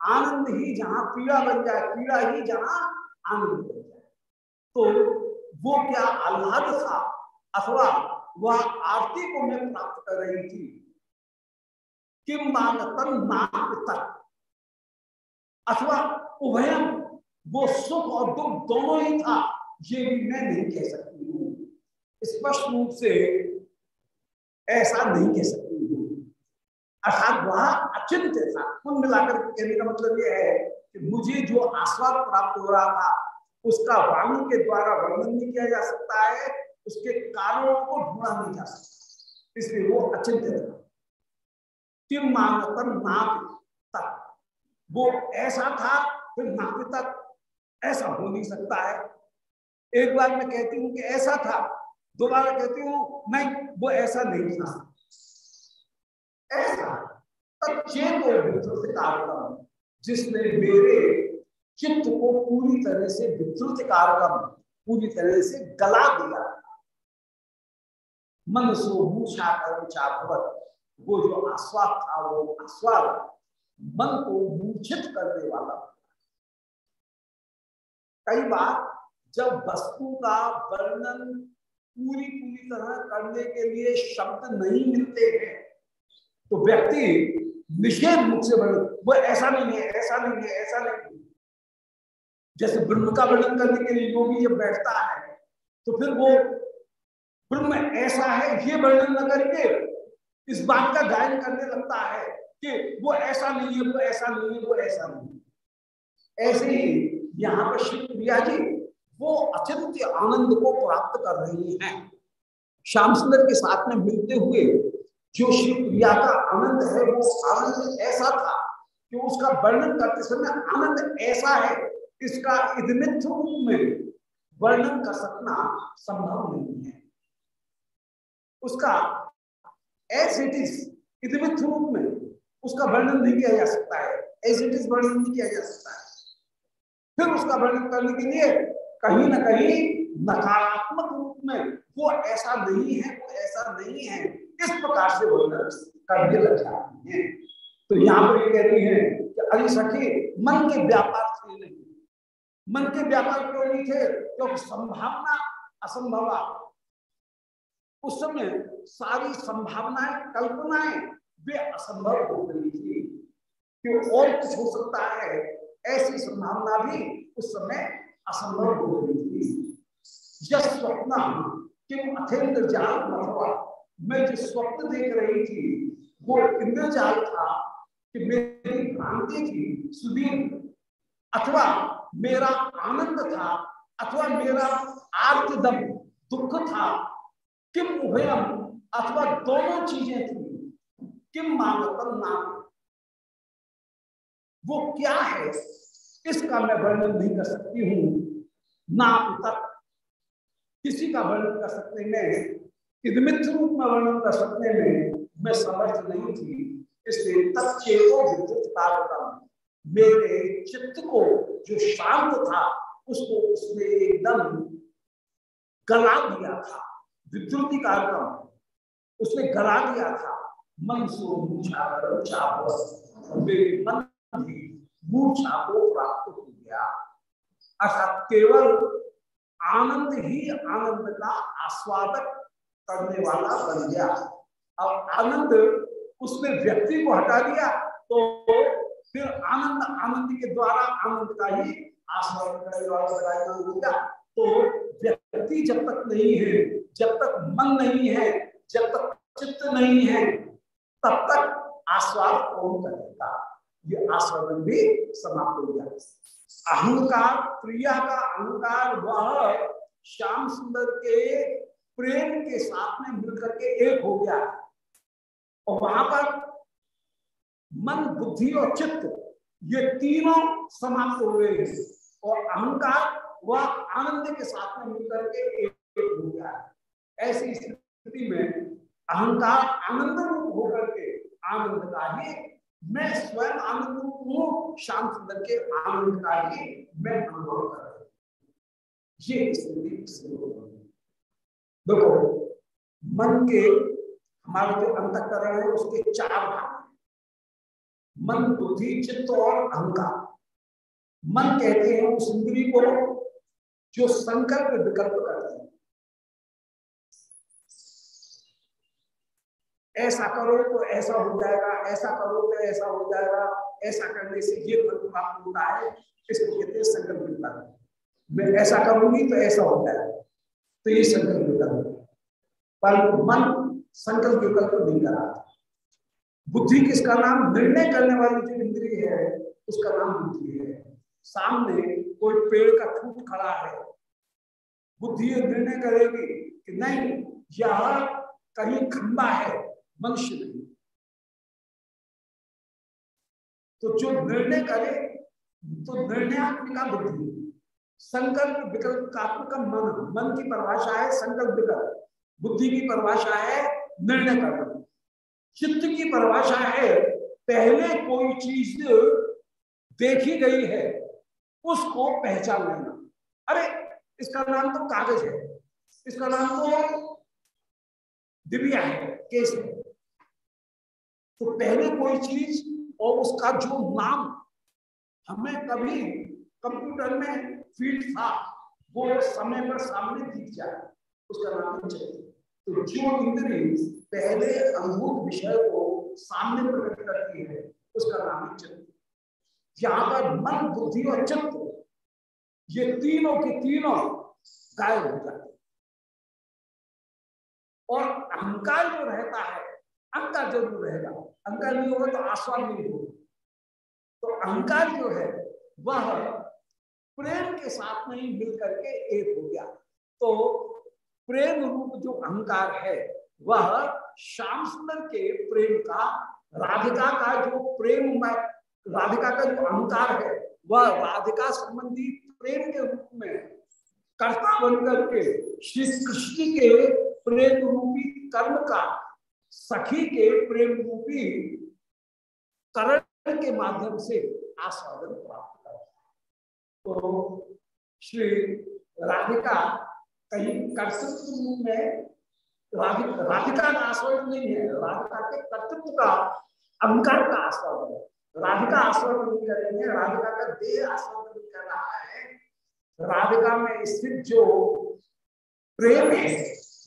आनंद ही जहाँ पीड़ा बन जाए, पीड़ा ही जहाँ आनंद बन जाए। तो वो क्या आह्लाद था? अथवा वह आरती को मैं प्राप्त कर रही थी? किम मान तन तक? अथवा उभयम वो सुख और दुख दोनों ही था, ये भी मैं नहीं कह सकती हूँ। स्पष्ट रूप से ऐसा नहीं कह सकती हूँ। अर्थात वह अचिंत था। कुल मिलाकर कहने का मतलब यह है कि मुझे जो आस्वाद प्राप्त हो रहा था उसका वाणी के द्वारा वर्णन नहीं किया जा सकता है, उसके कारणों को ढूंढा नहीं जा सकता। इसलिए वो अचिंत था। नाप तक वो ऐसा था, फिर नाप तक ऐसा हो नहीं सकता है। एक बार मैं कहती हूँ कि ऐसा था, दोबारा कहती हूँ नहीं वो ऐसा नहीं था। ऐसा कारकम जिसने मेरे चित्त को पूरी तरह से विद्युत कारकम, पूरी तरह से गला दिया। मन सो मूछा कर्म चाभवत, वो जो आस्वाद था, वो आस्वाद मन को मूर्छित करने वाला। कई बार जब वस्तु का वर्णन पूरी पूरी तरह करने के लिए शब्द नहीं मिलते हैं तो व्यक्ति निषेध मुख से वर्णन वो ऐसा नहीं है, ऐसा नहीं है, ऐसा नहीं है। जैसे ब्रह्म का वर्णन करने के लिए योगी जब बैठता है तो फिर वो ब्रह्म ऐसा है, ये वर्णन न करके इस बात का गायन करने लगता है कि वो ऐसा नहीं है, वो ऐसा नहीं है, वो ऐसा नहीं ऐसे ही यहाँ पर श्री प्रिया जी वो अचिंत्य आनंद को प्राप्त कर रही हैं। श्याम सुंदर के साथ में मिलते हुए जो श्री प्रिया का आनंद है, वो आनंद ऐसा था कि उसका वर्णन करते समय आनंद ऐसा है इसका रूप में वर्णन कर सकना संभव नहीं है। उसका एज इट इज़ इदमित रूप में उसका वर्णन नहीं किया जा सकता है। एज इट इज़ वर्णन नहीं किया जा सकता है। फिर उसका वर्णन करने के लिए कहीं ना कहीं नकारात्मक रूप में वो ऐसा नहीं है, वो ऐसा नहीं है। इस प्रकार से वर्णन करने लग जाती है। तो यहाँ पर ये कहती है कि अरे सखी, मन के व्यापार मन के व्यापार क्यों नहीं थे क्योंकि संभावना असंभव उस समय सारी संभावनाएँ, कल्पनाएँ, वे असंभव हो गई थी। कि और कुछ हो सकता है, ऐसी संभावना भी उस समय असंभव हो गई थी। यह स्वप्न किम अथेंद्र जाल मथवा मैं जो स्वप्न देख रही थी, वो इंद्रजाल था कि मेरी भ्रांति थी सुदीर अथवा मेरा आनंद था अथवा मेरा आर्तदम दुख था। किम उभयम अथवा दोनों चीज़ें थी। किम मानतम नाम। वो क्या है? इसका मैं वर्णन नहीं कर सकती हूँ। ना तक। किसी का वर्णन कर सकने में इदमित रूप में वर्णन कर सकने में मैं समर्थ नहीं थी। इसलिए तत्चेतो विद्युत कारकम मेरे चित्त को जो शांत था, उसको उसने एकदम गला दिया था। विद्युति कार्यक्रम उसने गला दिया था। मन सो मेरे मन भी मूर्छा को प्राप्त हो गया। अर्थात केवल आनंद ही आनंद का आस्वादक करने वाला बन गया। अब आनंद उसने व्यक्ति को हटा दिया तो फिर आनंद आनंद के द्वारा आनंद का ही हो गया तो व्यक्ति जब तक नहीं है, जब तक मन नहीं है, जब तक चित्त नहीं है, तब तक आस्वाद कौन करेगा? ये आस्वादन भी समाप्त हो गया। अहंकार, प्रिया का अहंकार वह श्याम सुंदर के प्रेम के साथ में मिलकर के एक हो गया। और वहाँ पर मन, बुद्धि और चित्त, ये तीनों समाप्त हो गए और अहंकार वह आनंद के साथ में मिलकर के एक हो गया ऐसी स्थिति में अहंकार आनंद रूप होकर के आनंद का ही, मैं स्वयं आनंद रूप हूँ, श्याम सुंदर के आनंद का ही मैं अनुभव कर रहा ये स्थिति देखो, मन के हमारे जो अंतकरण है, उसके चार भाग मन, बुद्धि, चित्त और अहंकार। मन कहते हैं, उस इंद्री को जो संकल्प, विकल्प करते हैं। ऐसा करो तो ऐसा हो जाएगा, ऐसा करो तो ऐसा हो जाएगा, ऐसा करने से ये फल प्राप्त होता है, इसको कहते हैं संकल्प विकल्प। मैं ऐसा करूँगी तो ऐसा हो जाएगा तो ये संकल्प विकल्प। पर मन संकल्प विकल्प नहीं करा बुद्धि किसका नाम? निर्णय करने वाली जो इंद्रिय है, उसका नाम बुद्धि है। सामने कोई पेड़ का फूट खड़ा है। बुद्धि निर्णय करेगी कि नहीं, यह कहीं खंबा है, मनुष्य नहीं। तो जो निर्णय करे तो निर्णयात्मिका बुद्धि। संकल्प विकल्प मन। मन की परिभाषा है संकल्प विकल्प। बुद्धि की परिभाषा है निर्णय करना। चित्त की परिभाषा है। पहले कोई चीज़ देखी गई है, उसको पहचान लेना। अरे, इसका नाम तो कागज़ है। इसका नाम तो दिव्या है, केस है। तो पहले कोई चीज़ और उसका जो नाम हमें कभी कंप्यूटर में फ़ील्ड था, वो समय पर सामने दिख जाए, उसका नाम चाहिए। तो जो इंद्री पहले अनुभूत विषय को सामने प्रकट करती है, उसका नाम है चित्त यहाँ पर मन, बुद्धि और चित्त ये तीनों के तीनों गायब हो जाते और अहंकार जो रहता है, अहंकार ज़रूर रहेगा, अहंकार नहीं होगा तो आस्वाद नहीं होगा। तो अहंकार जो है, वह प्रेम के साथ में ही मिल करके एक हो गया। तो प्रेम रूप जो अहंकार है, वह श्याम सुंदर के प्रेम का, राधिका का जो प्रेम राधिका का जो अहंकार है, वह राधिका संबंधी प्रेम के रूप में, कर्ता बनकर के श्री कृष्ण के प्रेम रूपी कर्म का, सखी के प्रेम रूपी करण के माध्यम से आस्वादन प्राप्त कर तो श्री राधिका कहीं कर्तृत्व रूप में राधिका का आस्वादन नहीं है। राधिका के कर्तृत्व का अहंकार का आस्वादन है। राधिका आस्वादन नहीं कर रही है राधिका का देह आस्वादन कर रहा है। राधिका में स्थित जो प्रेम है,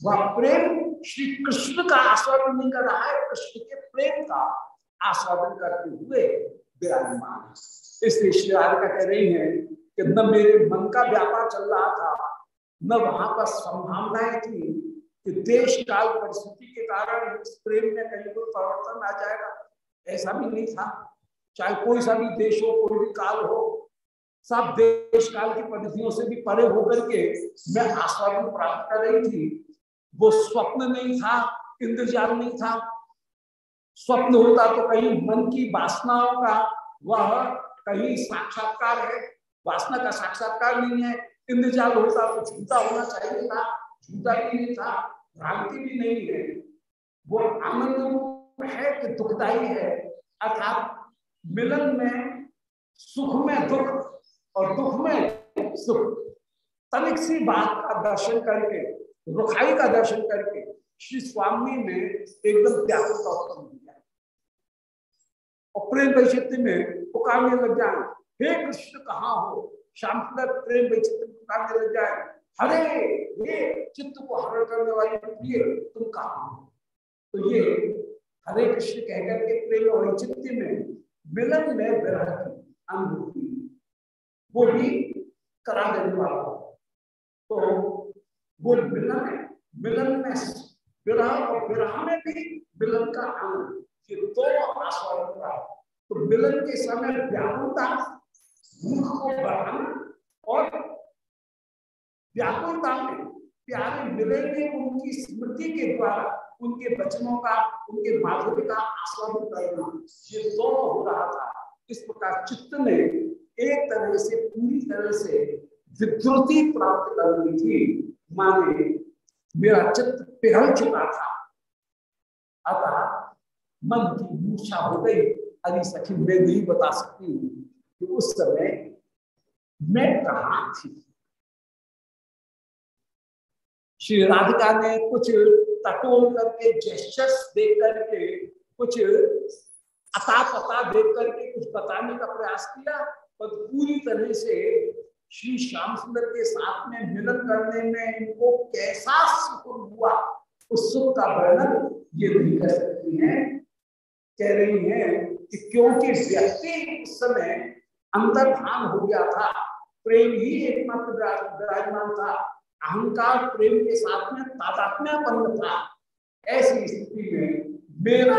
वह प्रेम श्री कृष्ण का आस्वादन नहीं कर रहा है, कृष्ण के प्रेम का आस्वादन करते हुए विराजमान इसलिए श्री राधिका कह रही है कि न मेरे मन का व्यापार चल रहा था न वहाँ पर संभावनाएँ थी कि देश काल परिस्थिति के कारण इस प्रेम में कहीं कोई परिवर्तन आ जाएगा। ऐसा भी नहीं था। चाहे कोई सा भी देश हो, कोई भी काल हो, सब देश काल की पद्धतियों से भी परे होकर के मैं आस्वादन प्राप्त कर रही थी। वो स्वप्न नहीं था, इंद्रजाल नहीं था। स्वप्न होता तो कहीं मन की वासनाओं का वह कहीं साक्षात्कार है। वासना का साक्षात्कार नहीं है। इंद्रजाल होता तो झूठा होना चाहिए था झूठा भी नहीं था भ्रांति भी नहीं है वो आनंद है कि दुखदाई है अर्थात मिलन में सुख में दुख और दुख में सुख। तनिक सी बात का दर्शन करके रुखाई का दर्शन करके श्री स्वामी ने एकदम व्याकुलता उत्पन्न किया। और प्रेम वैचित्र में पुकारने लग जाए, हे कृष्ण, कहाँ हो? श्याम सुंदर प्रेम वैचित्र लग जाए। हरे, ये चित्त को हरण करने वाली प्रिय, तुम कहाँ तो ये हरे कृष्ण कहकर के प्रेम और वैचित्र में मिलन में विरह की अनुभूति, वो भी करा देने वाला तो वो मिलन है, मिलन में विरह और विरह में भी मिलन का आनंद, ये दो आस्वादन का तो मिलन के समय व्याकुलता मुख को बढ़ाना और व्याकुलता में प्यारे मिलेंगे उनकी स्मृति के द्वारा उनके वचनों का, उनके माधुर्य का आस्वादन करना, ये दोनों हो रहा था। इस प्रकार चित्त ने एक तरह से, पूरी तरह से विद्रुति प्राप्त कर ली थी। माने मेरा चित्त पिघल चुका था। अतः मन की मूर्छा हो गई। अरे सखी, मैं नहीं बता सकती। हूँ कि उस समय मैं कहा थी? श्री राधिका ने कुछ टटोल करके जेस्टर्स देख करके, कुछ अता पता देख करके कुछ बताने का प्रयास किया, पर पूरी तरह से श्री श्याम सुंदर के साथ में मिलन करने में इनको कैसा सुख हुआ, उस सुख का वर्णन ये नहीं कर सकती हैं। कह रही हैं कि क्योंकि व्यक्ति उस समय अंतर्धान हो गया था। प्रेम ही एकमात्र विराजमान था। अहंकार प्रेम के साथ में तादात्म्यपन्न था। ऐसी स्थिति में मेरा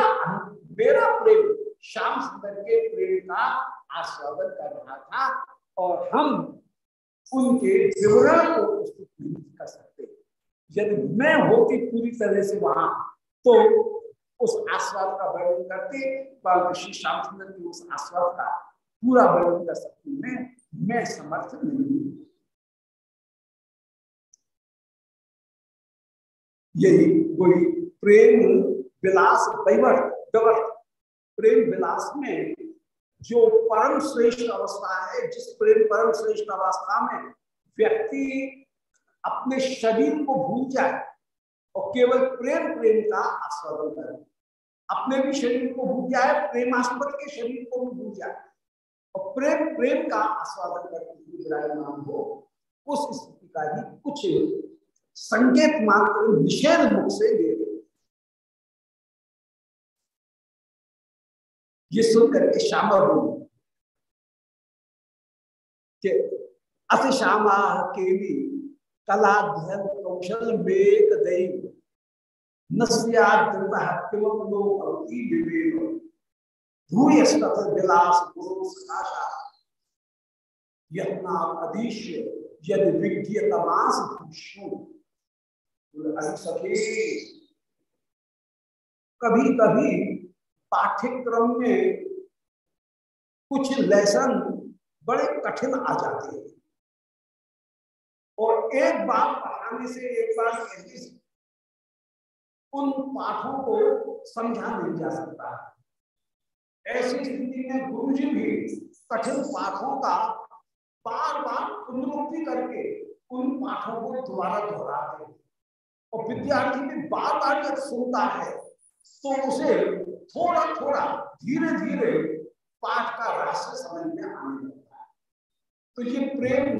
मेरा प्रेम श्याम सुंदर के प्रेम का आस्वादन कर रहा था और हम उनके विवरण को प्रस्तुत नहीं कर सकते। यदि मैं होती पूरी तरह से वहाँ तो उस आस्वाद का वर्णन करते श्री श्याम सुंदर के उस आस्वाद का पूरा वर्णन कर सकती मैं मैं समर्थ नहीं हूँ। यही कोई प्रेम विलास प्रेम विलास में जो परम श्रेष्ठ अवस्था है, जिस प्रेम परम श्रेष्ठ अवस्था में व्यक्ति अपने शरीर को भूल जाए और केवल प्रेम प्रेम का आस्वादन करे। अपने भी शरीर को भूल जाए, प्रेमास्पद के शरीर को भी भूल जाए। और प्रेम प्रेम का आस्वादन करके विराजमान हो, उस स्थिति का ही कुछ संकेत मात्र, निषेध मुख से ले ये सुन करके श्यामा बोली, कि अति श्यामा केली कलाध्यन कौशल मेक दैव विलास कभी कभी पाठ्यक्रम में कुछ लेसन बड़े कठिन आ जाते हैं और एक बार पढ़ाने से एक बार उन पाठों को समझा नहीं। जा सकता ऐसी स्थिति में गुरु जी भी कठिन पाठों का बार बार पुनरुक्ति करके उन पाठों को दोबारा दोहराते और विद्यार्थी भी बार बार जब सुनता है तो उसे थोड़ा थोड़ा धीरे धीरे पाठ का रहस्य समझ में आने लगता है। तो ये प्रेम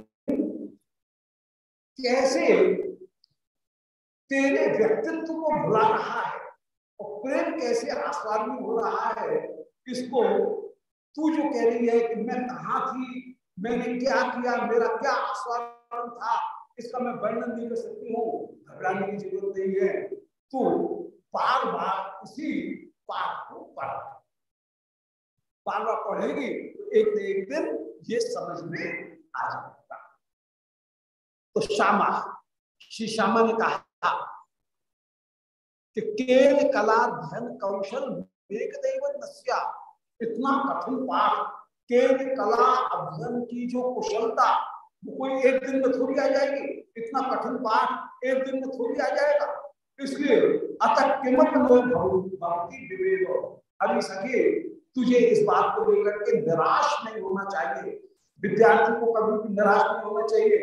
कैसे तेरे व्यक्तित्व को भुला रहा है और प्रेम कैसे आस्वादी हो रहा है इसको तू जो कह रही है कि मैं कहा थी, मैंने क्या किया, मेरा क्या आस्वादन था, इसका मैं वर्णन नहीं कर सकती हूँ, घबराने की ज़रूरत नहीं है। तू बार बार उसी पाठ को पढ़। बार बार पढ़ेगी तो एक न एक दिन ये समझ में आ जाएगा। तो श्यामा, श्री श्यामा ने कहा कि केल कला धन कौशल वेग नस्या इतना कठिन पाठ केल कला अध्ययन की जो कुशलता, वो कोई एक दिन में थोड़ी आ जाएगी। इतना कठिन पाठ एक दिन में थोड़ी आ जाएगा। इसलिए अतः किमत भक्ति विवेक अभी सके तुझे इस बात को लेकर के निराश नहीं होना चाहिए। विद्यार्थी को कभी भी निराश नहीं होना चाहिए।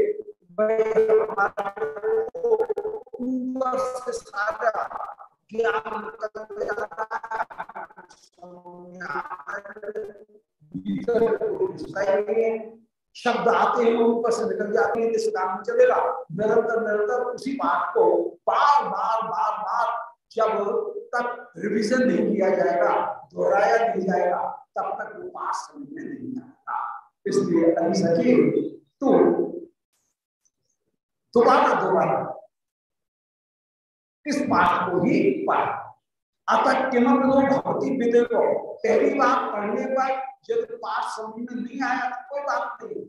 ऊपर से शब्द आते हैं ऊपर से निकल जाते हैं जैसे काम चलेगा निरंतर निरंतर उसी बात को बार बार बार बार जब तक रिवीजन नहीं किया जाएगा, दोहराया नहीं जाएगा, तब तक वो पास समझ में नहीं आता। इसलिए अभी सके तो दोबारा दोबारा। इस पाठ को ही पढ़ अतः किमक भक्ति विदय पहली बार पढ़ने पर यदि पाठ समझ में नहीं आया तो कोई बात नहीं।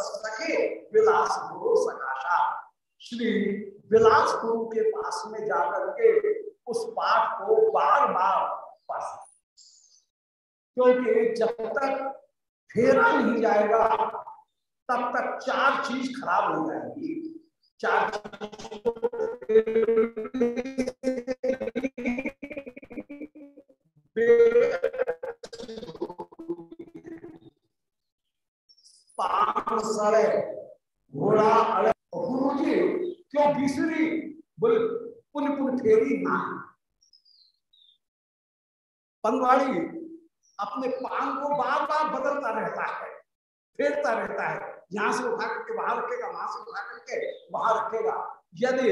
सके विलास गुरु सकाशा। श्री विलास गुरु के पास में जाकर के उस पाठ को बार बार पढ़। क्योंकि जब तक फेरा नहीं जाएगा, तब तक चार चीज़ खराब हो जाएगी। चार घोड़ा क्यों बीसरी? फेरी ना पंगवाड़ी अपने पान को बार बार बदलता रहता है, फेरता रहता है। यहाँ से उठा करके, बाहर रखेगा, वहाँ से उठा करके, बाहर रखेगा। यदि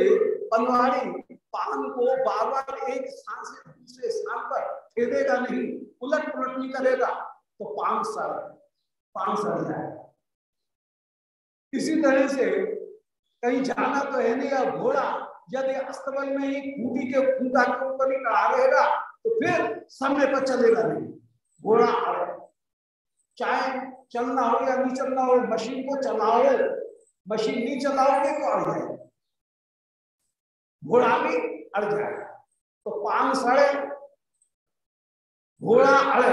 पनवाड़ी पान को बार बार एक स्थान से दूसरे स्थान पर फेरेगा नहीं उलट पुलट नहीं करेगा तो पान सर पान सर जाएगा इसी तरह से कहीं जाना तो है नहीं अब घोड़ा यदि अस्तबल में ही खूटी के खूंटा के ऊपर ही खड़ा रहेगा तो फिर समय पर चलेगा नहीं। घोड़ा चाहे चलना हो या नहीं चलना हो, मशीन को चलाओ, मशीन नहीं चलाओगे तो अड़ जाए घोड़ा भी अड़ जाए तो पान सड़े घोड़ा अड़े,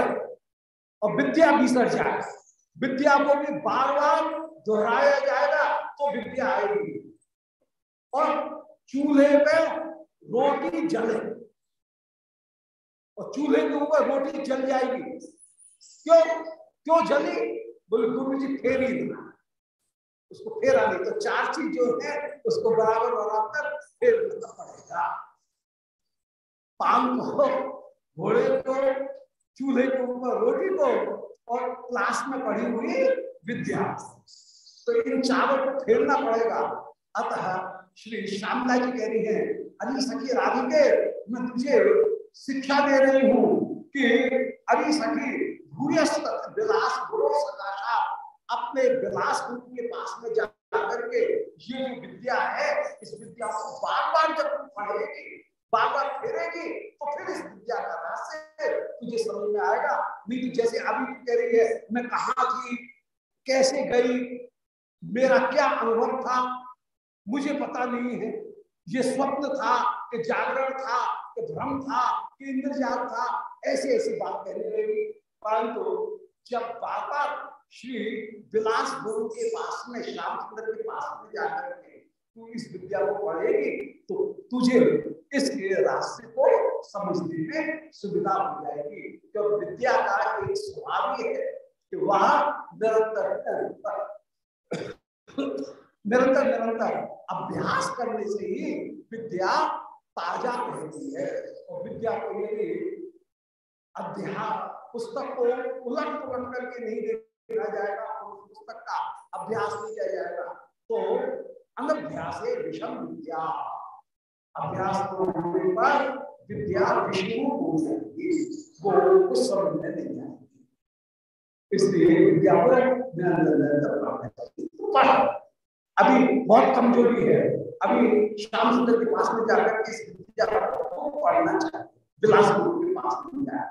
और विद्या भी सड़ जाए विद्या को भी बार बार दोहराया जाएगा तो विद्या आएगी। और चूल्हे पे रोटी जले, और चूल्हे के ऊपर रोटी जल जाएगी। क्यों? क्यों जली? बोले, गुरु जी, फेर ही देना। उसको फेरा नहीं तो चार चीज़ जो है, उसको बराबर बराबर फेर देना पड़ेगा। पान को, घोड़े को, चूल्हे के ऊपर रोटी को और क्लास में पढ़ी हुई विद्या। तो इन चारों को फेरना पड़ेगा। अतः श्री श्यामला जी कह रही है, अरे सखी राधिके, मैं तुझे शिक्षा दे रही हूँ कि अरे सखी विलास गुरु अपने विलास गुरु के पास में जा करके ये जो विद्या है, इस विद्या को बार बार जब तुम पढ़ेगी बार बार फेरेगी तो फिर इस विद्या का रहस्य तुझे समझ में आएगा, नहीं तो जैसे अभी तू कह रही है, मैं कहा थी, कैसे गई, मेरा क्या अनुभव था, मुझे पता नहीं है। ये स्वप्न था कि जागरण था कि भ्रम था कि इंद्रजाल था ऐसी ऐसी बात कहने लगी। परंतु जब बार श्री विलास गुरु के पास में श्याम सुंदर के पास में जाकर के तू इस विद्या को पढ़ेगी तो तुझे इसके रास्ते को समझने में सुविधा हो जाएगी। क्योंकि विद्या का एक स्वभाव ही कि वह निरंतर निरंतर निरंतर अभ्यास करने से ही विद्या ताज़ा रहती है। और विद्या को यदि अध्यास पुस्तक को उलट पुलट करके नहीं देखा जाएगा पुस्तक का अभ्यास नहीं किया जाएगा। तो अनभ्यास विषम विद्या। अभ्यास को होने पर विद्या विष्णु हो जाएगी वो उस समय में नहीं जाएगी इसलिए विद्या पर अभी बहुत कमज़ोरी है। अभी श्याम सुंदर के पास में जाकर के इस विद्या को पढ़ना चाहिए। विलास गुरु के पास में जाए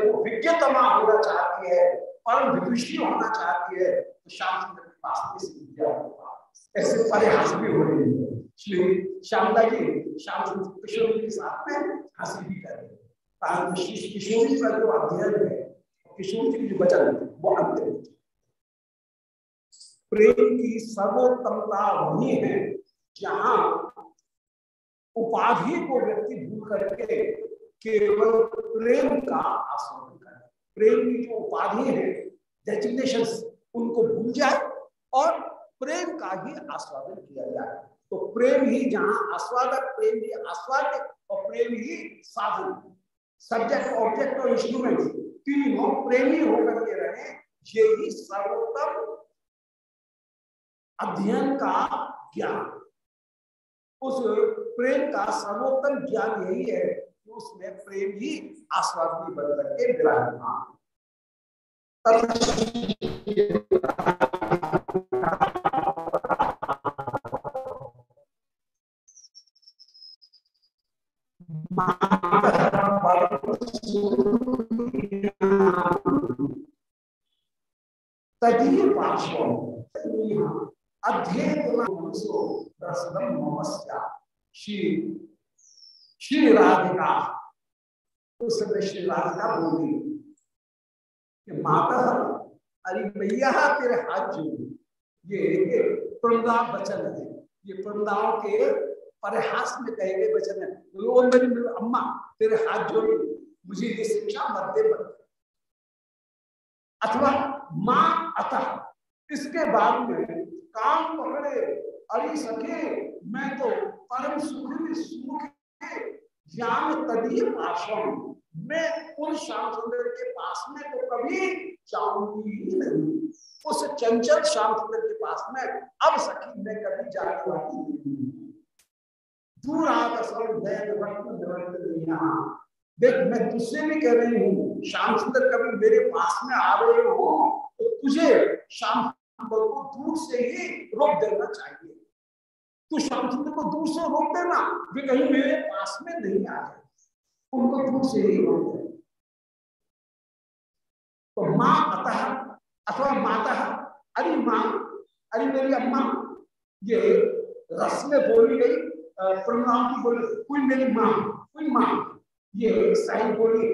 वो विज्ञतमा होना चाहती है परम विदुषी होना चाहती है तो श्याम सुंदर के पास ऐसे परिहास भी हो रही है। श्री श्यामला जी श्याम सुंदर किशोरी के साथ में हँसी भी कर रहे हैं। किशोरी का जो अध्ययन है, किशोर जी जो वचन वो अंतिम प्रेम की सर्वोत्तमता वही है जहाँ उपाधि को व्यक्ति भूल करके केवल प्रेम का आस्वादन करे। प्रेम की जो उपाधि है डेजिग्नेशन उनको भूल जाए और प्रेम का ही आस्वादन किया जाए। तो प्रेम ही जहाँ आस्वादक, प्रेम ही आस्वाद्य और प्रेम ही साधन। सब्जेक्ट ऑब्जेक्ट और इंस्ट्रूमेंट तीनों प्रेमी होकर के रहे ये ही सर्वोत्तम अध्ययन का ज्ञान। उस प्रेम का सर्वोत्तम ज्ञान यही है कि उसमें प्रेम ही आस्वादी बन करके विराजमान। तदीय पार्श्व श्री श्री राधिका। उस समय श्री राधिका बोली कि माता, अरे मैया, तेरे हाथ जो ये प्रमदा वचन है। ये प्रमदाओं के परिहास में कहे गए वचन है। वो मेरी अम्मा, तेरे हाथ जोड़ी, मुझे ये शिक्षा मत दे। अथवा माँ अतः, इसके बाद में काम पकड़े अरे सके, मैं तो परम सुख में सुख ज्ञान तदीय आश्रम मैं उन श्याम सुंदर के पास में तो कभी जाऊँगी ही नहीं। उस चंचल श्याम सुंदर के पास में अब सखी मैं कभी जाने वाली दूर देख, मैं तुझसे भी कह रही हूँ श्याम सुंदर कभी मेरे पास में आ रहे हो तो तुझे श्याम सुंदर को दूर से ही रोक देना चाहिए। तू श्याम सुंदर को दूर से रोक देना। वे कहीं मेरे पास में नहीं आ जाए उनको दूर से ही रोक दे तो माँ अतः अथवा माता अरे माँ अरे मेरी अम्मा ये रस में बोली गई प्रोनाउन की बोली कोई मेरी माँ कोई माँ ये साइन बोली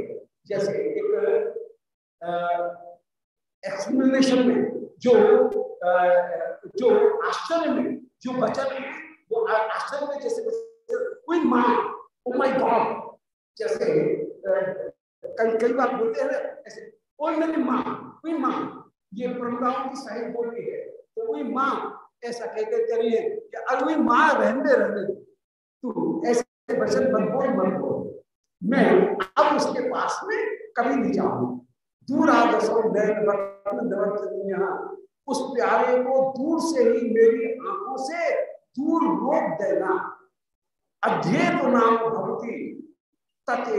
जैसे एक एक्सप्लेनेशन में जो आ, जो आश्चर्य में जो वचन है वो आश्चर्य में जैसे कोई माँ, ओ माय गॉड, जैसे कई कई बार बोलते हैं ऐसे कोई मेरी माँ? कोई माँ, ये प्रमुखाओं की साइन बोली है तो कोई माँ ऐसा कहते करिए कि अरे माँ रहने रहने तू ऐसे वचन मत बोल मत बोल। मैं अब उसके पास में कभी नहीं जाऊँगा। दूर आ उस प्यारे को दूर से ही मेरी आँखों से दूर देना। अध्येत नाम भवती, तत्व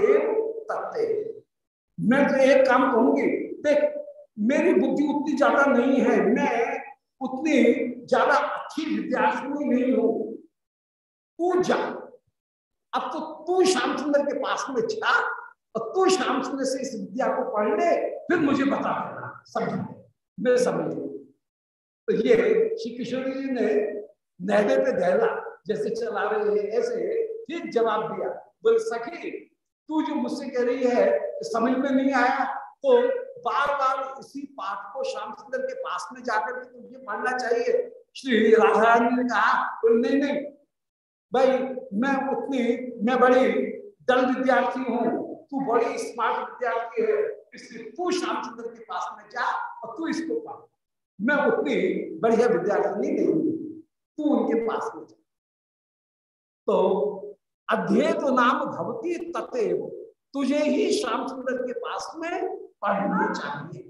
तत्व मैं तो एक काम कहूँगी देख, मेरी बुद्धि उतनी ज़्यादा नहीं है, मैं उतनी ज़्यादा अच्छी विद्यार्थी नहीं हूँ। तू जा अब तो तू श्याम सुंदर के पास में जा और तू श्याम सुंदर से इस विद्या को पढ़ ले, फिर मुझे बता देना। समझ मैं समझ तो ये श्री किशोरी जी ने नहदे पे दहला जैसे चला रहे हैं, ऐसे ठीक जवाब दिया, बोले, सखी, तू जो मुझसे कह रही है समझ में नहीं आया तो बार बार इसी पाठ को श्याम सुंदर के पास में जाकर के तुझे पढ़ना चाहिए। श्री राधा रानी ने कहा नहीं नहीं, भाई, मैं उतनी, मैं बड़ी दल विद्यार्थी हूँ, तू बड़ी स्मार्ट विद्यार्थी है, इसलिए तू श्याम सुंदर के पास में जा और तू इसको पढ़। मैं उतनी बढ़िया विद्यार्थी नहीं हूँ। तू उनके पास में जा। तो अध्यय तो नाम भवती तत्व। तुझे ही श्याम सुंदर के पास में पढ़ना चाहिए।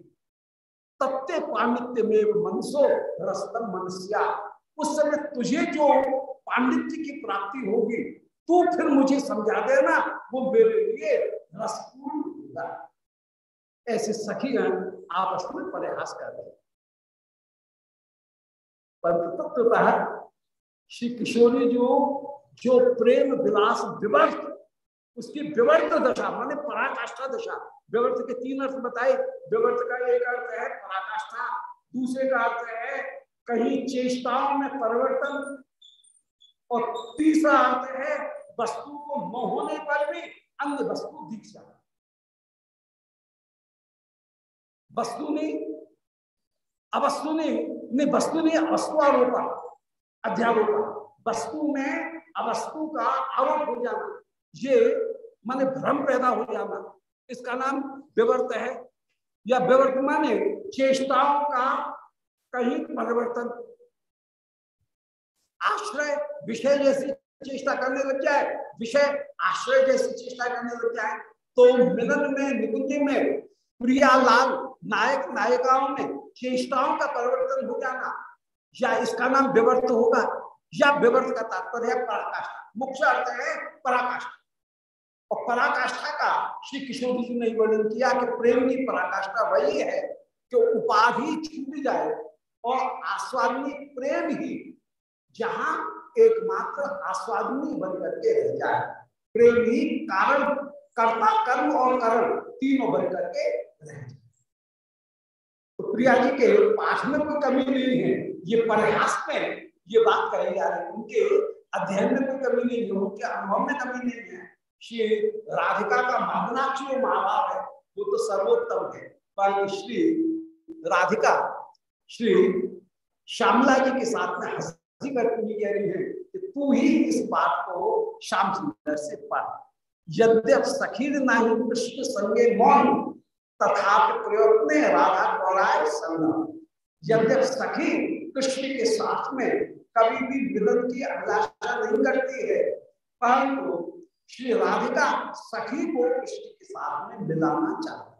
तत्व पांडित्य में मनसो रस्तम मनुष्या उस समय तुझे जो पांडित्य की प्राप्ति होगी, तू फिर मुझे समझा देना, वो मेरे लिए रसपूर्ण होगा। ऐसे सखीगण आपस में प्रयास कर रहे परंतु तत्वतः श्री किशोरी जो जो प्रेम, विलास, विवर्त, उसकी विवर्त दशा, माने पराकाष्ठा दशा। विवर्त के तीन अर्थ बताए। विवर्त का एक अर्थ है पराकाष्ठा, दूसरे का अर्थ है कहीं चेष्टाओं में परिवर्तन, और तीसरा अर्थ है वस्तु को न होने पर भी अन्य वस्तु जाए वस्तु ने अवस्तु ने वस्तु ने अवस्तु आरोपण। अध्यारोपण वस्तु में अवस्तु का आरोप हो जाना। ये माने भ्रम पैदा हो जाना। इसका नाम विवर्त है। या विवर्त माने चेष्टाओं का कहीं परिवर्तन। आश्रय, विषय जैसी चेष्टा करने लग जाए, विषय आश्रय जैसी चेष्टा करने लग जाए तो मिलन में, निकुंज में, प्रियालाल, नायक, नायिकाओं में चेष्टाओं का परिवर्तन हो जाना। या इसका नाम विवर्त होगा, या विवर्त का तात्पर्य पराकाष्ठा। मुख्य अर्थ है पराकाष्ठा। और पराकाष्ठा का श्री किशोर जी ने वर्णन किया कि प्रेम की पराकाष्ठा वही है कि उपाधि छूट जाए और आस्वादनी प्रेम ही जहाँ एकमात्र आस्वादनी बन करके रह जाए। प्रेम ही कारण, कर्ता, कर्म और करण तीनों बन करके प्रिया जी के पाठ में कोई कमी नहीं है। ये प्रयास में ये बात कही जा रही है। उनके अध्ययन में कोई कमी नहीं है। उनके अनुभव में कमी नहीं है। श्री राधिका का मादनाक्षी जो माँ बाप है। वो तो सर्वोत्तम है। पर श्री राधिका, श्री श्यामला जी के साथ में हँसी करती कह रही है कि तू ही इस बात को श्याम सुंदर से पढ़। यद्यप सखीर नहीं कृष्ण संगे मौन तथा प्रयत्न राधा गौराय संग यद्यप सखी कृष्ण के साथ में कभी भी मिलन की अभिलाषा नहीं करती है, परंतु श्री राधिका सखी को कृष्ण के साथ में मिलाना चाहते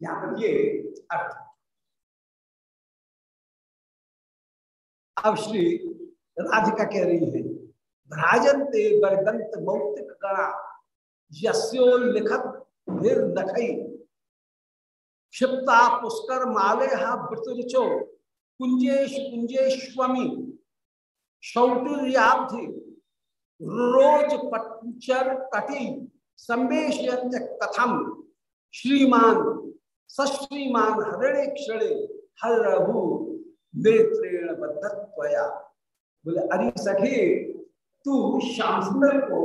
यहाँ पर ये अर्थ। अब श्री राधिका कह रही है, भ्राजनते बरदंत मौक्तिक गणा यस्योल्लिखत निर्दखई क्षिप्ता पुष्कर माले वृतुचो कुंजेश, कुंजेश्वमी। शौटुर्याब्धि। रोज पचर तटी संवेश कथम। श्रीमान, सश्रीमान हरणे क्षणे हर रघु नेत्रेण बद्धत्वया। बोले, अरे सखी, तू श्याम सुंदर को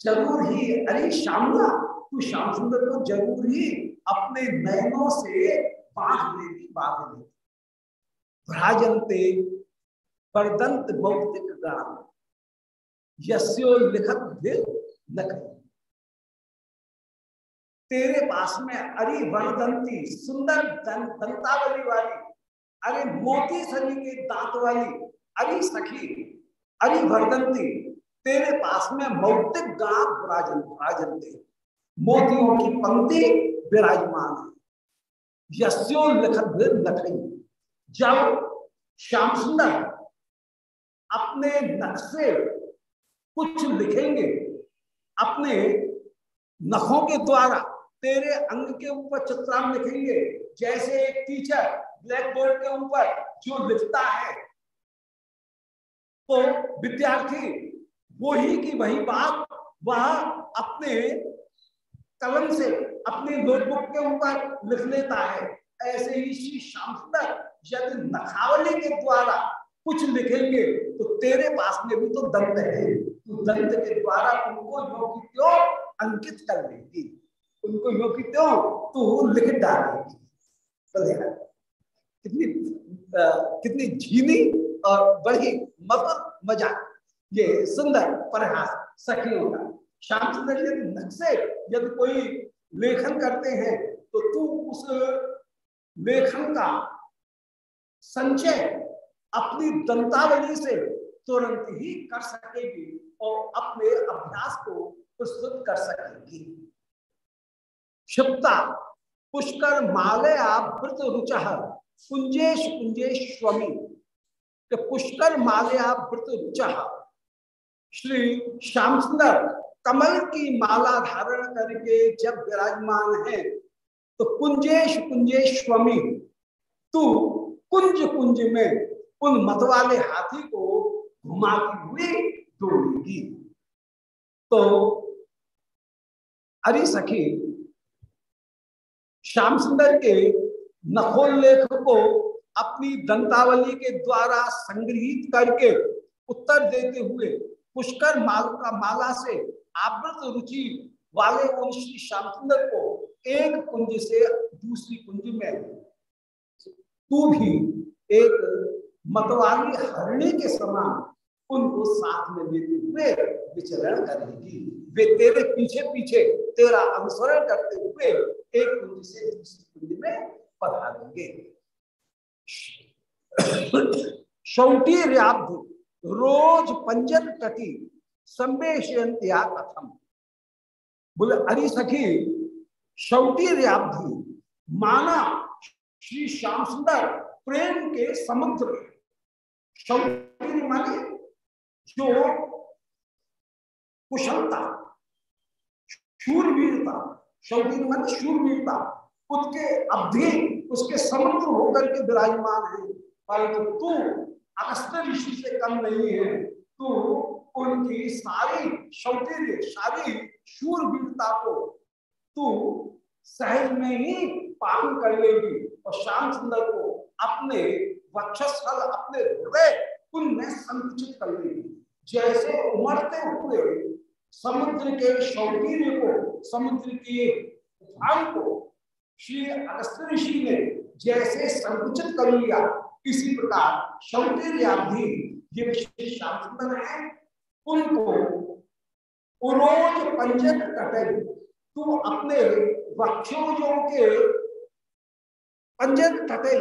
ज़रूर ही, अरे श्यामला, तू श्याम सुंदर को ज़रूर ही अपने नयनों से बाँध लेगी बाँध लेगी भ्राजनते परदंत भौतिक गान। यस्यो लिखत दिल न तेरे पास में अरि वरदंती, सुंदर दंतावली वाली, अरे मोती सनी के दांत वाली, अरि सखी, अरि वर्दंती, तेरे पास में मौतिक गाँव विराजन विराजनते मोतियों की पंक्ति विराजमान है यस्यो लखई जब श्याम सुंदर अपने नक्शे कुछ लिखेंगे अपने नखों के द्वारा तेरे अंग के ऊपर चित्रांग लिखेंगे जैसे एक टीचर ब्लैक बोर्ड के ऊपर जो लिखता है तो विद्यार्थी वही की वही बात वह अपने कलम से अपने नोटबुक के ऊपर लिख लेता है। ऐसे ही श्री श्याम सुंदर यदि नखावली के द्वारा कुछ लिखेंगे तो तेरे पास में भी तो दंत है। तो दंत के द्वारा उनको यो की त्यों अंकित कर लेगी। उनको यो की त्यों तो लिख डालेगी। कितनी आ, कितनी झीनी और बड़ी मधुर मज़ा ये सुंदर प्रयास सखियों का। श्याम सुंदर यदि नक्शे यदि कोई लेखन करते हैं तो तू उस लेखन का संचय अपनी दंतावली से तुरंत ही कर सकेगी और अपने अभ्यास को प्रस्तुत कर सकेगी। क्षिप्ता, पुष्कर मालया वृत रुच कुंजेश स्वमी पुष्कर मालया वृत रुच। श्री श्याम सुंदर कमल की माला धारण करके जब विराजमान है तो कुंजेश कुंजेश स्वमी तू कुंज कुंज में उन मत वाले हाथी को घुमाती हुई दौड़ेगी। तो अरे सखी, श्याम सुंदर के नखोल्लेख को अपनी दंतावली के द्वारा संग्रहित करके उत्तर देते हुए पुष्कर माल का माला से आवृत रुचि वाले उन श्री श्याम सुंदर को एक कुंज से दूसरी कुंज में तू भी एक मतवाली हरणी के समान उनको साथ में लेते हुए विचरण करेगी। वे तेरे पीछे पीछे तेरा अनुसरण करते हुए एक कुंज से दूसरी कुंज में पधारेंगे। शौटी रोज पंजन तटी संवेशयंत्या कथम बोले, अरे सखी शौटी माना श्री श्याम सुंदर प्रेम के समुद्र शौटी माने जो कुशलता, शूरवीरता शौकी माने शूरवीरता, उसके अवधि, उसके समुद्र होकर के विराजमान है। परंतु तू अगस्त ऋषि से कम नहीं है, तू उनकी सारी शौर्य सारी शूरवीरता को तू सहज में ही पालन कर लेगी और श्याम सुंदर को अपने वक्षस्थल, अपने हृदय उनमें संकुचित कर लेगी। जैसे उमड़ते हुए समुद्र के शौकीर्य को, समुद्र के उफान को श्री अगस्त ऋषि ने जैसे संकुचित कर लिया, इसी प्रकार शौकीर्य भी, ये विशेष श्याम सुंदर है। उनको उरोज पंजन कटल तू अपने वक्षोजों के पंजन कटल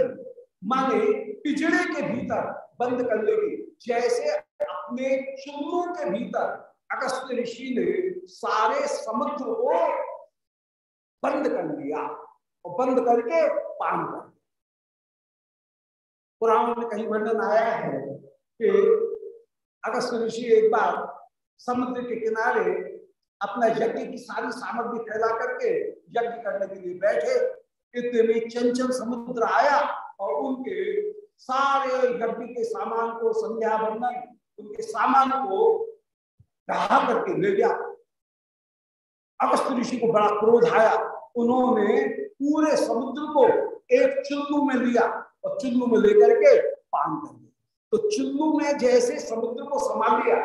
माने पिछड़े के भीतर बंद कर लेगी। जैसे अपने चुल्लू के भीतर अगस्त ऋषि ने सारे समुद्र को बंद कर लिया और बंद करके पान कर। पुराणों में कहीं वर्णन आया है कि अगस्त ऋषि एक बार समुद्र के किनारे अपना यज्ञ की सारी सामग्री फैला करके यज्ञ करने के लिए बैठे। इतने में चंचल समुद्र आया और उनके सारे यज्ञ के सामान को संध्या बंधन उनके सामान को कहा करके ले गया। अगस्त ऋषि को बड़ा क्रोध आया। उन्होंने पूरे समुद्र को एक चुल्लू में लिया और चुल्लू में लेकर के पान कर तो चुल्लू में जैसे समुद्र को संभाल लिया,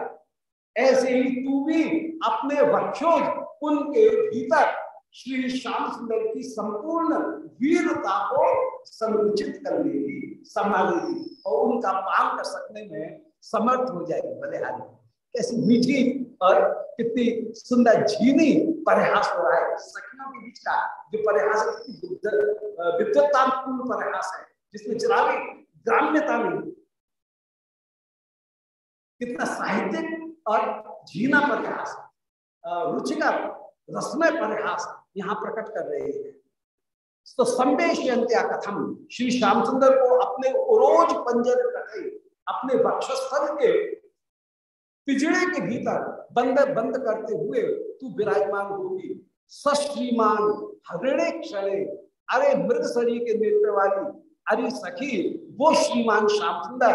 ऐसे ही तू भी अपने वक्षोज उनके भीतर श्री श्याम सुंदर की संपूर्ण वीरता को संकुचित कर लेगी संभालेगी और उनका पान कर सकने में समर्थ हो जाएगी बलिहारी कैसी मीठी और कितनी सुंदर झीनी प्रयास हो रहा है, सखियों के बीच का जो प्रयास है विद्वत्तापूर्ण प्रयास है, जिसमें चरावी ग्राम्यता में कितना साहित्यिक और झीना प्रयास रुचिकर, रसमय प्रयास यहाँ प्रकट कर रहे हैं। तो संवेशयंत्या कथम, श्री श्यामचंद्र को अपने उरोज पंजर कथे अपने वक्षस्थल के पिजड़े के भीतर बंद बंद करते हुए तू विराजमान होगी। सश्रीमान हृदय क्षण, अरे मृग शरीर के नेत्र वाली, अरे सखी, वो श्रीमान श्याम सुंदर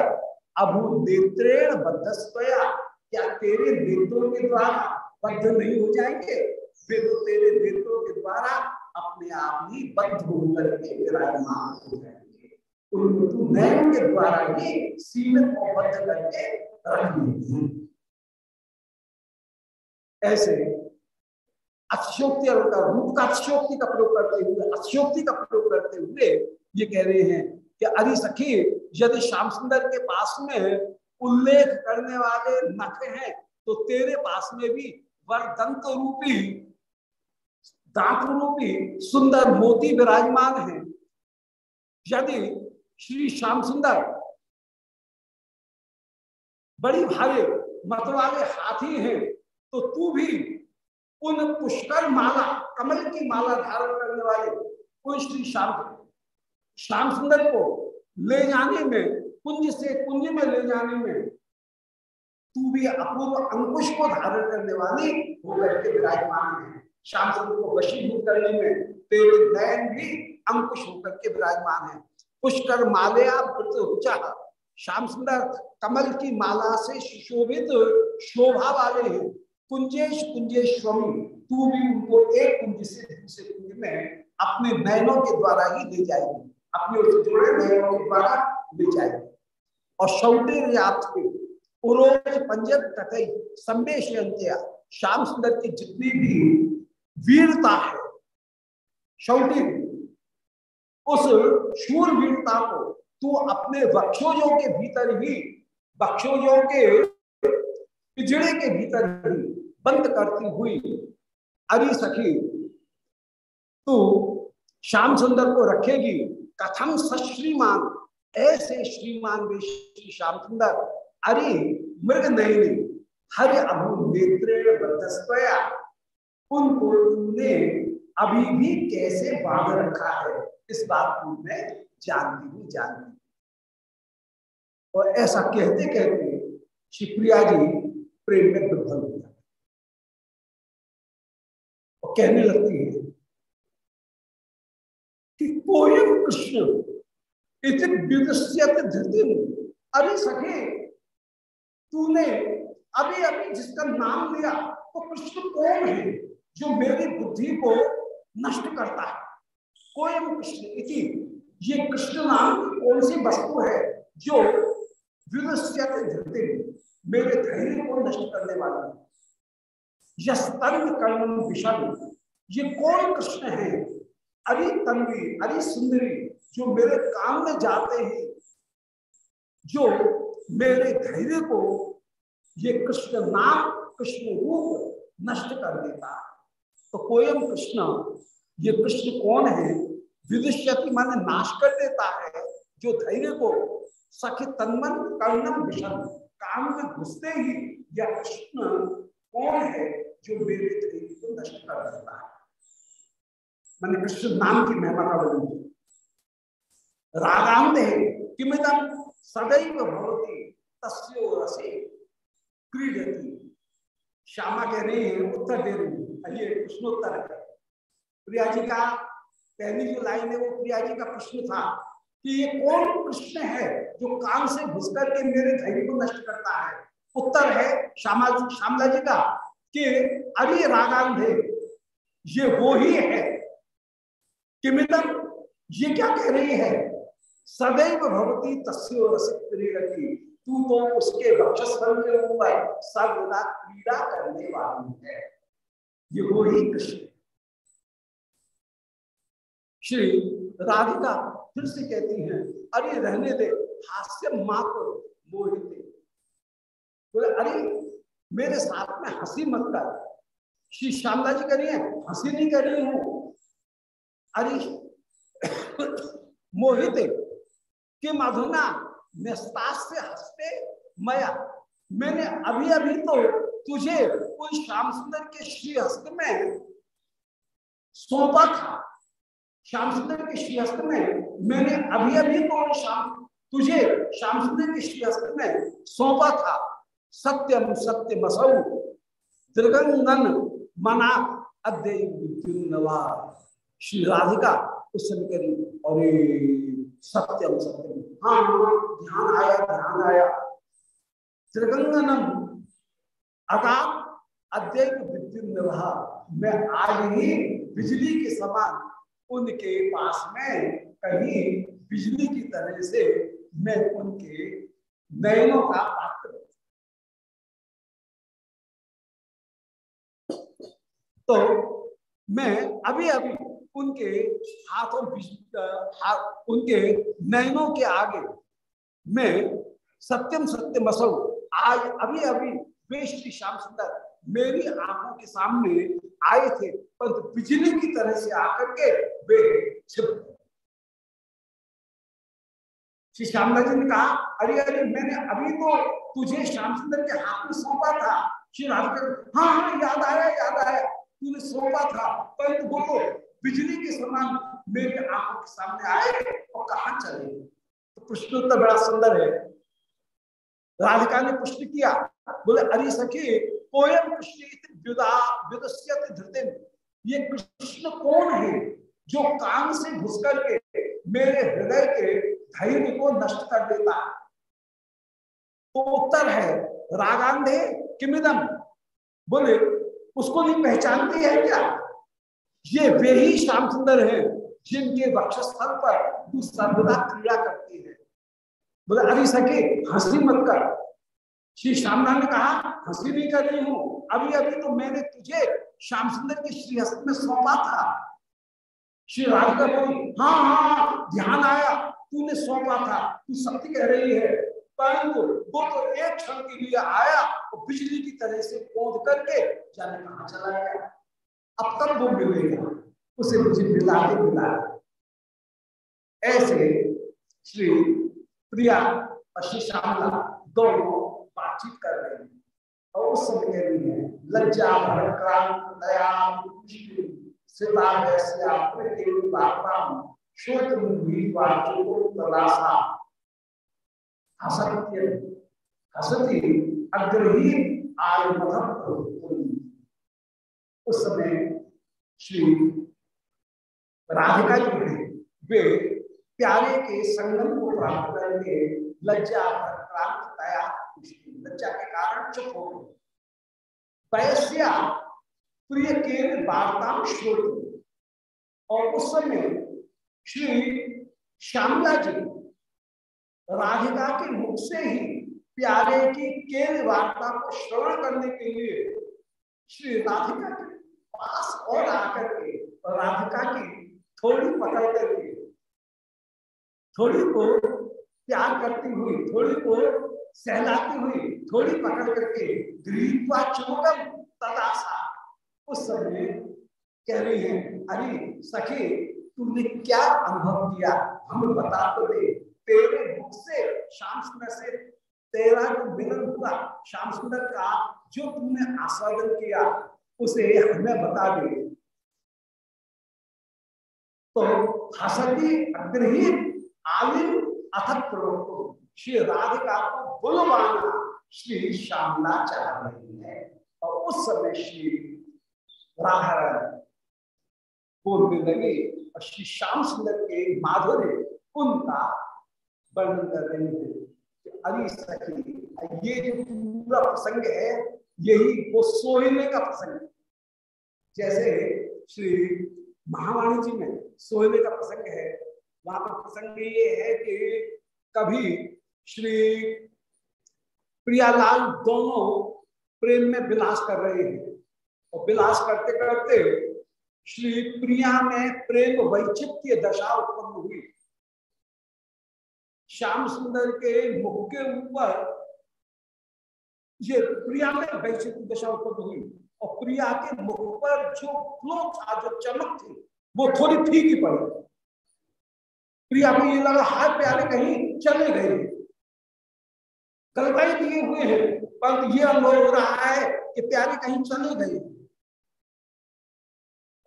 अभु नेत्रेण बद्धस्वया क्या तेरे नेत्रों के द्वारा बद्ध नहीं हो जाएँगे? वे तो तेरे नेत्रों के द्वारा अपने आप ही बद्ध होकर के विराजमान हो जाएँगे। उनको नयन के द्वारा ही सीमित और बद्ध करके रख देंगे। ऐसे अक्षोक्ति रूप का अक्षोक्ति का प्रयोग करते हुए अक्षोक्ति का प्रयोग करते हुए ये कह रहे हैं कि अरे सखी, यदि श्याम सुंदर के पास में उल्लेख करने वाले नख हैं तो तेरे पास में भी वरदंत रूपी, दांत रूपी, सुंदर मोती विराजमान है। यदि श्री श्याम सुंदर बड़ी भारी मत वाले हाथी हैं तो तू भी उन पुष्कर माला, कमल की माला धारण करने वाले उन श्री श्याम श्याम सुंदर को ले जाने में, कुंज से कुंज में ले जाने में तू भी अपूर्व अंकुश को धारण करने वाली होकर के विराजमान है। श्याम सुंदर को वशीभूत करने में तेरे नयन भी अंकुश होकर के विराजमान है। पुष्कर मालया श्याम सुंदर कमल की माला से सुशोभित शोभा वाले हैं। कुंजेश कुंजेश्वमी तू भी उनको एक कुंज से दूसरे कुंज में अपने नयनों के द्वारा ही ले जाएगी। अपने उस जोड़े नयनों के द्वारा ले जाएगी और संवेश श्याम सुंदर की जितनी भी वीरता है शौटी उस शूर वीरता को तू अपने वक्षोजों के भीतर ही, वक्षोजों के पिजड़े के भीतर ही बंद करती हुई, अरी सखी, तू श्याम सुंदर को रखेगी कथम सश्रीमान? ऐसे श्रीमान वे श्री श्याम सुंदर अरे मृग नहीं हरि अभु नेत्र उनको तुमने अभी भी कैसे बाँध रखा है? इस बात को मैं जानती हूँ, जानती और ऐसा कहते कहते शिवप्रिया जी प्रेम में विफल हो जाते और कहने लगती है कि कोयम कृष्ण धृति अरे सखे तूने अभी अभी जिसका नाम लिया तो कृष्ण कौन है जो मेरी बुद्धि को नष्ट करता है? कोयम कृष्ण इति, ये कृष्ण नाम कौन सी वस्तु है जो धृति मेरे धैर्य को नष्ट करने वाला है? यह कर्म विषम ये कौन कृष्ण है अरे तन्वी, अरे सुंदरी, जो मेरे काम में जाते हैं, जो मेरे धैर्य को ये कृष्ण नाम, कृष्ण रूप नष्ट कर देता तो कोयम कृष्ण, ये कृष्ण कौन है? विदुष्यति माने नाश कर देता है, जो धैर्य को सखी तन्मन कर्णम विषम, काम में घुसते ही यह कृष्ण कौन है जो मेरे धैर्य को नष्ट कर देता है? मैंने कृष्ण नाम की महिमा का वर्णन रागांत है किमिदम सदैव भवती, तस्यो रसे क्रीडती। श्यामा कह रही है, उत्तर दे रही है। ये प्रश्नोत्तर है। प्रिया जी का, पहली जो लाइन है वो प्रिया जी का प्रश्न था कि ये कौन कृष्ण है जो काम से घुस करके मेरे धैर्य को नष्ट करता है? उत्तर है श्यामा, श्यामला जी का कि अरे रागांधे ये वो ही है किमितम ये क्या कह रही है? सदैव भगवती तस्वीर तू तो उसके वक्षस्थल के सर्वदा क्रीड़ा करने वाली है। ये वो ही कृष्ण। श्री राधिका फिर से कहती हैं, अरे रहने दे, हास्य मात्र मोहित। बोले, अरे, मेरे साथ में हँसी मत कर। श्री श्यामला जी करिए हँसी नहीं कर रही हूँ। अरे, मोहित, के मधुना निस्तास से हँसते मया। मैंने अभी अभी तो तुझे कोई श्याम सुंदर के श्री हस्त में सौंपा था। श्याम सुंदर के श्री हस्त में मैंने अभी अभी तो श्याम, तुझे श्याम सुंदर के श्री हस्त में सौंपा था। सत्यम सत्य बसौ, त्रिगंगन मना अद्यवा श्री राधिका, उस समय करी अरे सत्यम सत्यम हाँ ध्यान आया ध्यान आया। त्रिगंगनम अगा अद्वैत विद्युत मैं आज ही बिजली के समान उनके पास में कहीं बिजली की तरह से मैं उनके नयनों का पात्र तो मैं अभी अभी उनके हाथों हाथ उनके नयनों के आगे में सत्यम सत्यम असौ। आज अभी अभी वे श्री श्याम सुंदर मेरी आँखों के सामने आए थे पर बिजली की तरह से आकर के वे छिप श्री श्यामला जी ने कहा, अरे अरे, मैंने अभी तो तुझे श्याम सुंदर के हाथ में सौंपा था। श्री राधिका हाँ हाँ याद आया याद आया, तूने सौंपा था। परंतु वो तो बिजली के समान मेरे आँखों के सामने आए और कहा, चले। तो प्रश्नोत्तर बड़ा सुंदर है। राधिका ने प्रश्न किया। बोले, अरे सखी, कोयम कृष्ण ये कृष्ण कौन है जो काम से घुस करके मेरे हृदय के धैर्य को नष्ट कर देता है? तो उत्तर है, रागांधे किमिदम बोले, उसको नहीं पहचानती है क्या? ये वे ही श्याम सुंदर है जिनके वक्षस्थल पर तू सर्वदा क्रिया करती है। बोले, अरे सके, हँसी मत कर। श्री श्यामनाथ ने कहा, हँसी भी कर रही हूँ। अभी अभी तो मैंने तुझे श्याम सुंदर के श्रीहस्त में सौंपा था। श्री राधिका बोली हाँ हाँ ध्यान आया। तूने सौंपा था। तू सत्य कह रही है। परंतु वो तो एक क्षण के लिए आया और बिजली की तरह से कूद करके जाने कहा चला गया? अब तक वो मिलेगा उसे मुझे मिला के मिला। ऐसे श्री प्रिया और श्री श्यामला दोनों बातचीत कर रहे हैं। और उस समय कह है लज्जा क्रांत दया हसती अग्रहीन उस समय श्री राधिका जी ने वे प्यारे के संगम को प्राप्त करके लज्जा क्रांत दया लज्जा के कारण चुप हो गए। वैश्या प्रिय के वार्ता श्रोत। और उस समय श्री श्यामला जी राधिका के मुख से ही प्यारे की केल वार्ता को श्रवण करने के लिए श्री राधिका के पास और आकर के राधिका की थोड़ी पकड़ करके थोड़ी को प्यार करती हुई, थोड़ी को सहलाती हुई, थोड़ी पकड़ करके ग्रीवा चुमकम तदासा उस समय कह रही है, अरे सखी तुमने क्या अनुभव किया? हमें बता तो दे। तेरे मुख से श्याम सुंदर से, तेरा जो मिलन हुआ, श्याम सुंदर का जो तुमने आस्वादन किया उसे हमें बता दे। तो हसती अग्रहीन आलिम अथक प्रवृत्त श्री राधिका को बुलवाना श्री श्यामला चाह रही है। और उस समय श्री राधारण बोलने लगे, और श्री श्याम सुंदर के माधुर्य उनका वर्णन कर रहे हैं अभी सखी, ये जो पूरा प्रसंग है यही वो सोहने का प्रसंग है। जैसे श्री महावाणी जी में सोहने का प्रसंग है, वहाँ पर प्रसंग ये है कि कभी श्री प्रियालाल दोनों प्रेम में विलास कर रहे हैं और विलास करते करते श्री प्रिया में प्रेम वैचित्य दशा उत्पन्न हुई। श्याम सुंदर के मुख के ऊपर ये प्रिया में वैचित्य दशा उत्पन्न हुई और प्रिया के मुख पर जो फ्लो था, जो चमक थी, वो थोड़ी फीकी पड़ी। प्रिया को ये लगा, हाथ प्यारे कहीं चले गए। कल्पाई दिए हुए हैं, परंतु ये अनुभव हो रहा है कि प्यारे कहीं चले गए।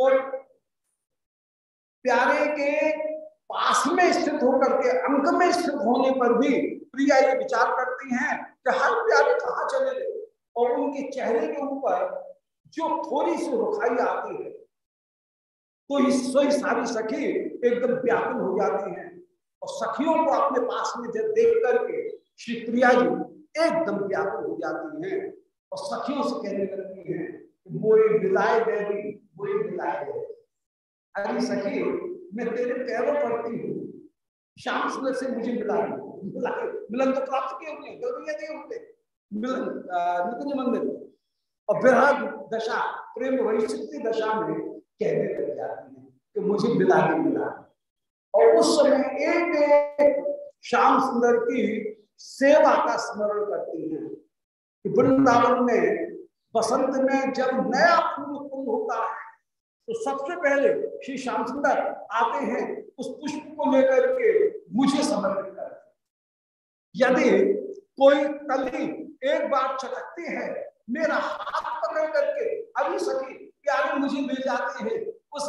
और प्यारे के पास में स्थित होकर के अंक में स्थित होने पर भी प्रिया ये विचार करती हैं कि हर प्यारे कहा चले गए? और उनके चेहरे के ऊपर जो थोड़ी सी रुखाई आती है तो सोई सारी सखी एकदम व्याकुल हो जाती हैं। और सखियों को अपने पास में जब देख करके श्री प्रिया जी एकदम व्याकुल हो जाती हैं और सखियों से कहने लगती हैं वो मिलाए देवी वो मिलाए दे अरे सखी, मैं तेरे पैरों पड़ती हूँ। श्याम सुंदर से मुझे मिला मिलन तो प्राप्त किए हुए गलतियाँ नहीं होते मिलन निकुंज मंदिर। और बृहद दशा, प्रेम वैश्विक दशा में कहने लग जाती है कि मुझे मिला के मिला। और उस समय एक एक श्याम सुंदर की सेवा का स्मरण करती है वृंदावन में बसंत में जब नया फूल उत्पन्न होता है तो सबसे पहले श्री श्याम सुंदर आते हैं उस पुष्प को लेकर के मुझे समर्पित यदि कोई कली एक बार चटकती है, मेरा हाथ पकड़ करके अभी सखी प्यारे मुझे मिल जाते हैं। उस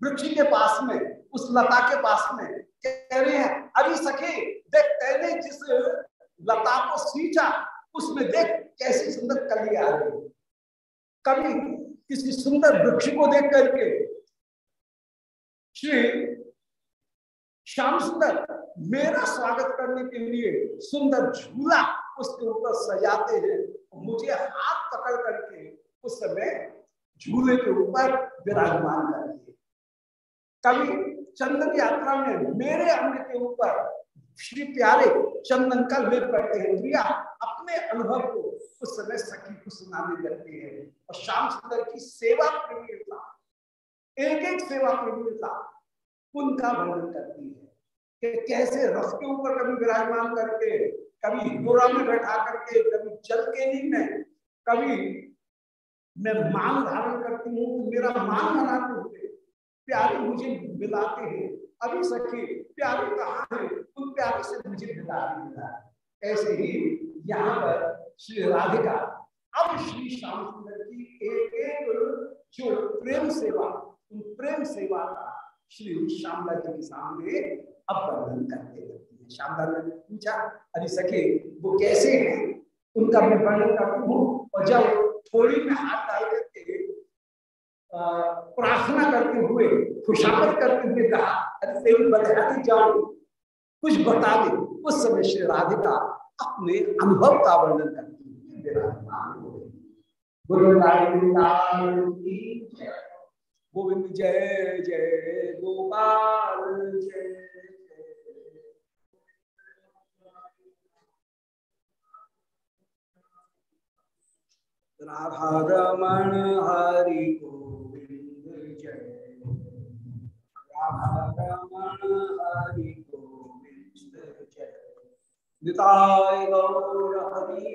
वृक्ष के पास में, उस लता के पास में कह रहे हैं, अभी सखी, देख पहले जिस लता को सींचा, उसमें देख कैसी सुंदर कली आ रही कभी किसी सुंदर वृक्ष को देख करके श्री श्याम सुंदर, मेरा स्वागत करने के लिए सुंदर झूला उसके ऊपर सजाते हैं। मुझे हाथ पकड़ करके उस समय झूले के ऊपर विराजमान करते कभी चंदन यात्रा में मेरे अंग के ऊपर श्री प्यारे चंदन का लेप करते हैं। प्रिया अपने अनुभव को उस समय सखी को सुनाने लगते हैं। और श्याम सुंदर की सेवा प्रेमियता एक एक सेवा प्रेमियता उनका वर्णन करती है कि कैसे रथ के ऊपर कभी विराजमान करके, कभी हिंदोरा में बैठा करके, कभी जल के में कभी मैं मान धारण करती हूँ मेरा मान बनाते हुए प्यारे मुझे मिलाते हैं। अभी सखी, प्यारे कहा है? उन प्यारे से मुझे मिला मिला ऐसे ही यहाँ पर श्री राधिका, अब श्री श्याम सुंदर की एक एक जो प्रेम सेवा, उन प्रेम सेवा का श्री श्यामला जी के सामने अब वर्णन करते रहती है। श्यामला ने पूछा, अरे सके वो कैसे है? उनका मैं वर्णन करती हूँ और जब थोड़ी में हाथ डाल करके प्रार्थना करते हुए, खुशामद करते हुए कहा, अरे तेरी बधाई जाओ। कुछ बता दे, उस समय श्री राधिका अपने अनुभव का वर्णन करती है गोविंद जय जय गोपाल, जय राधा रमण हरि गोविंद जय। राधा रमण हरि गोविंद जय। निताय गौर हरि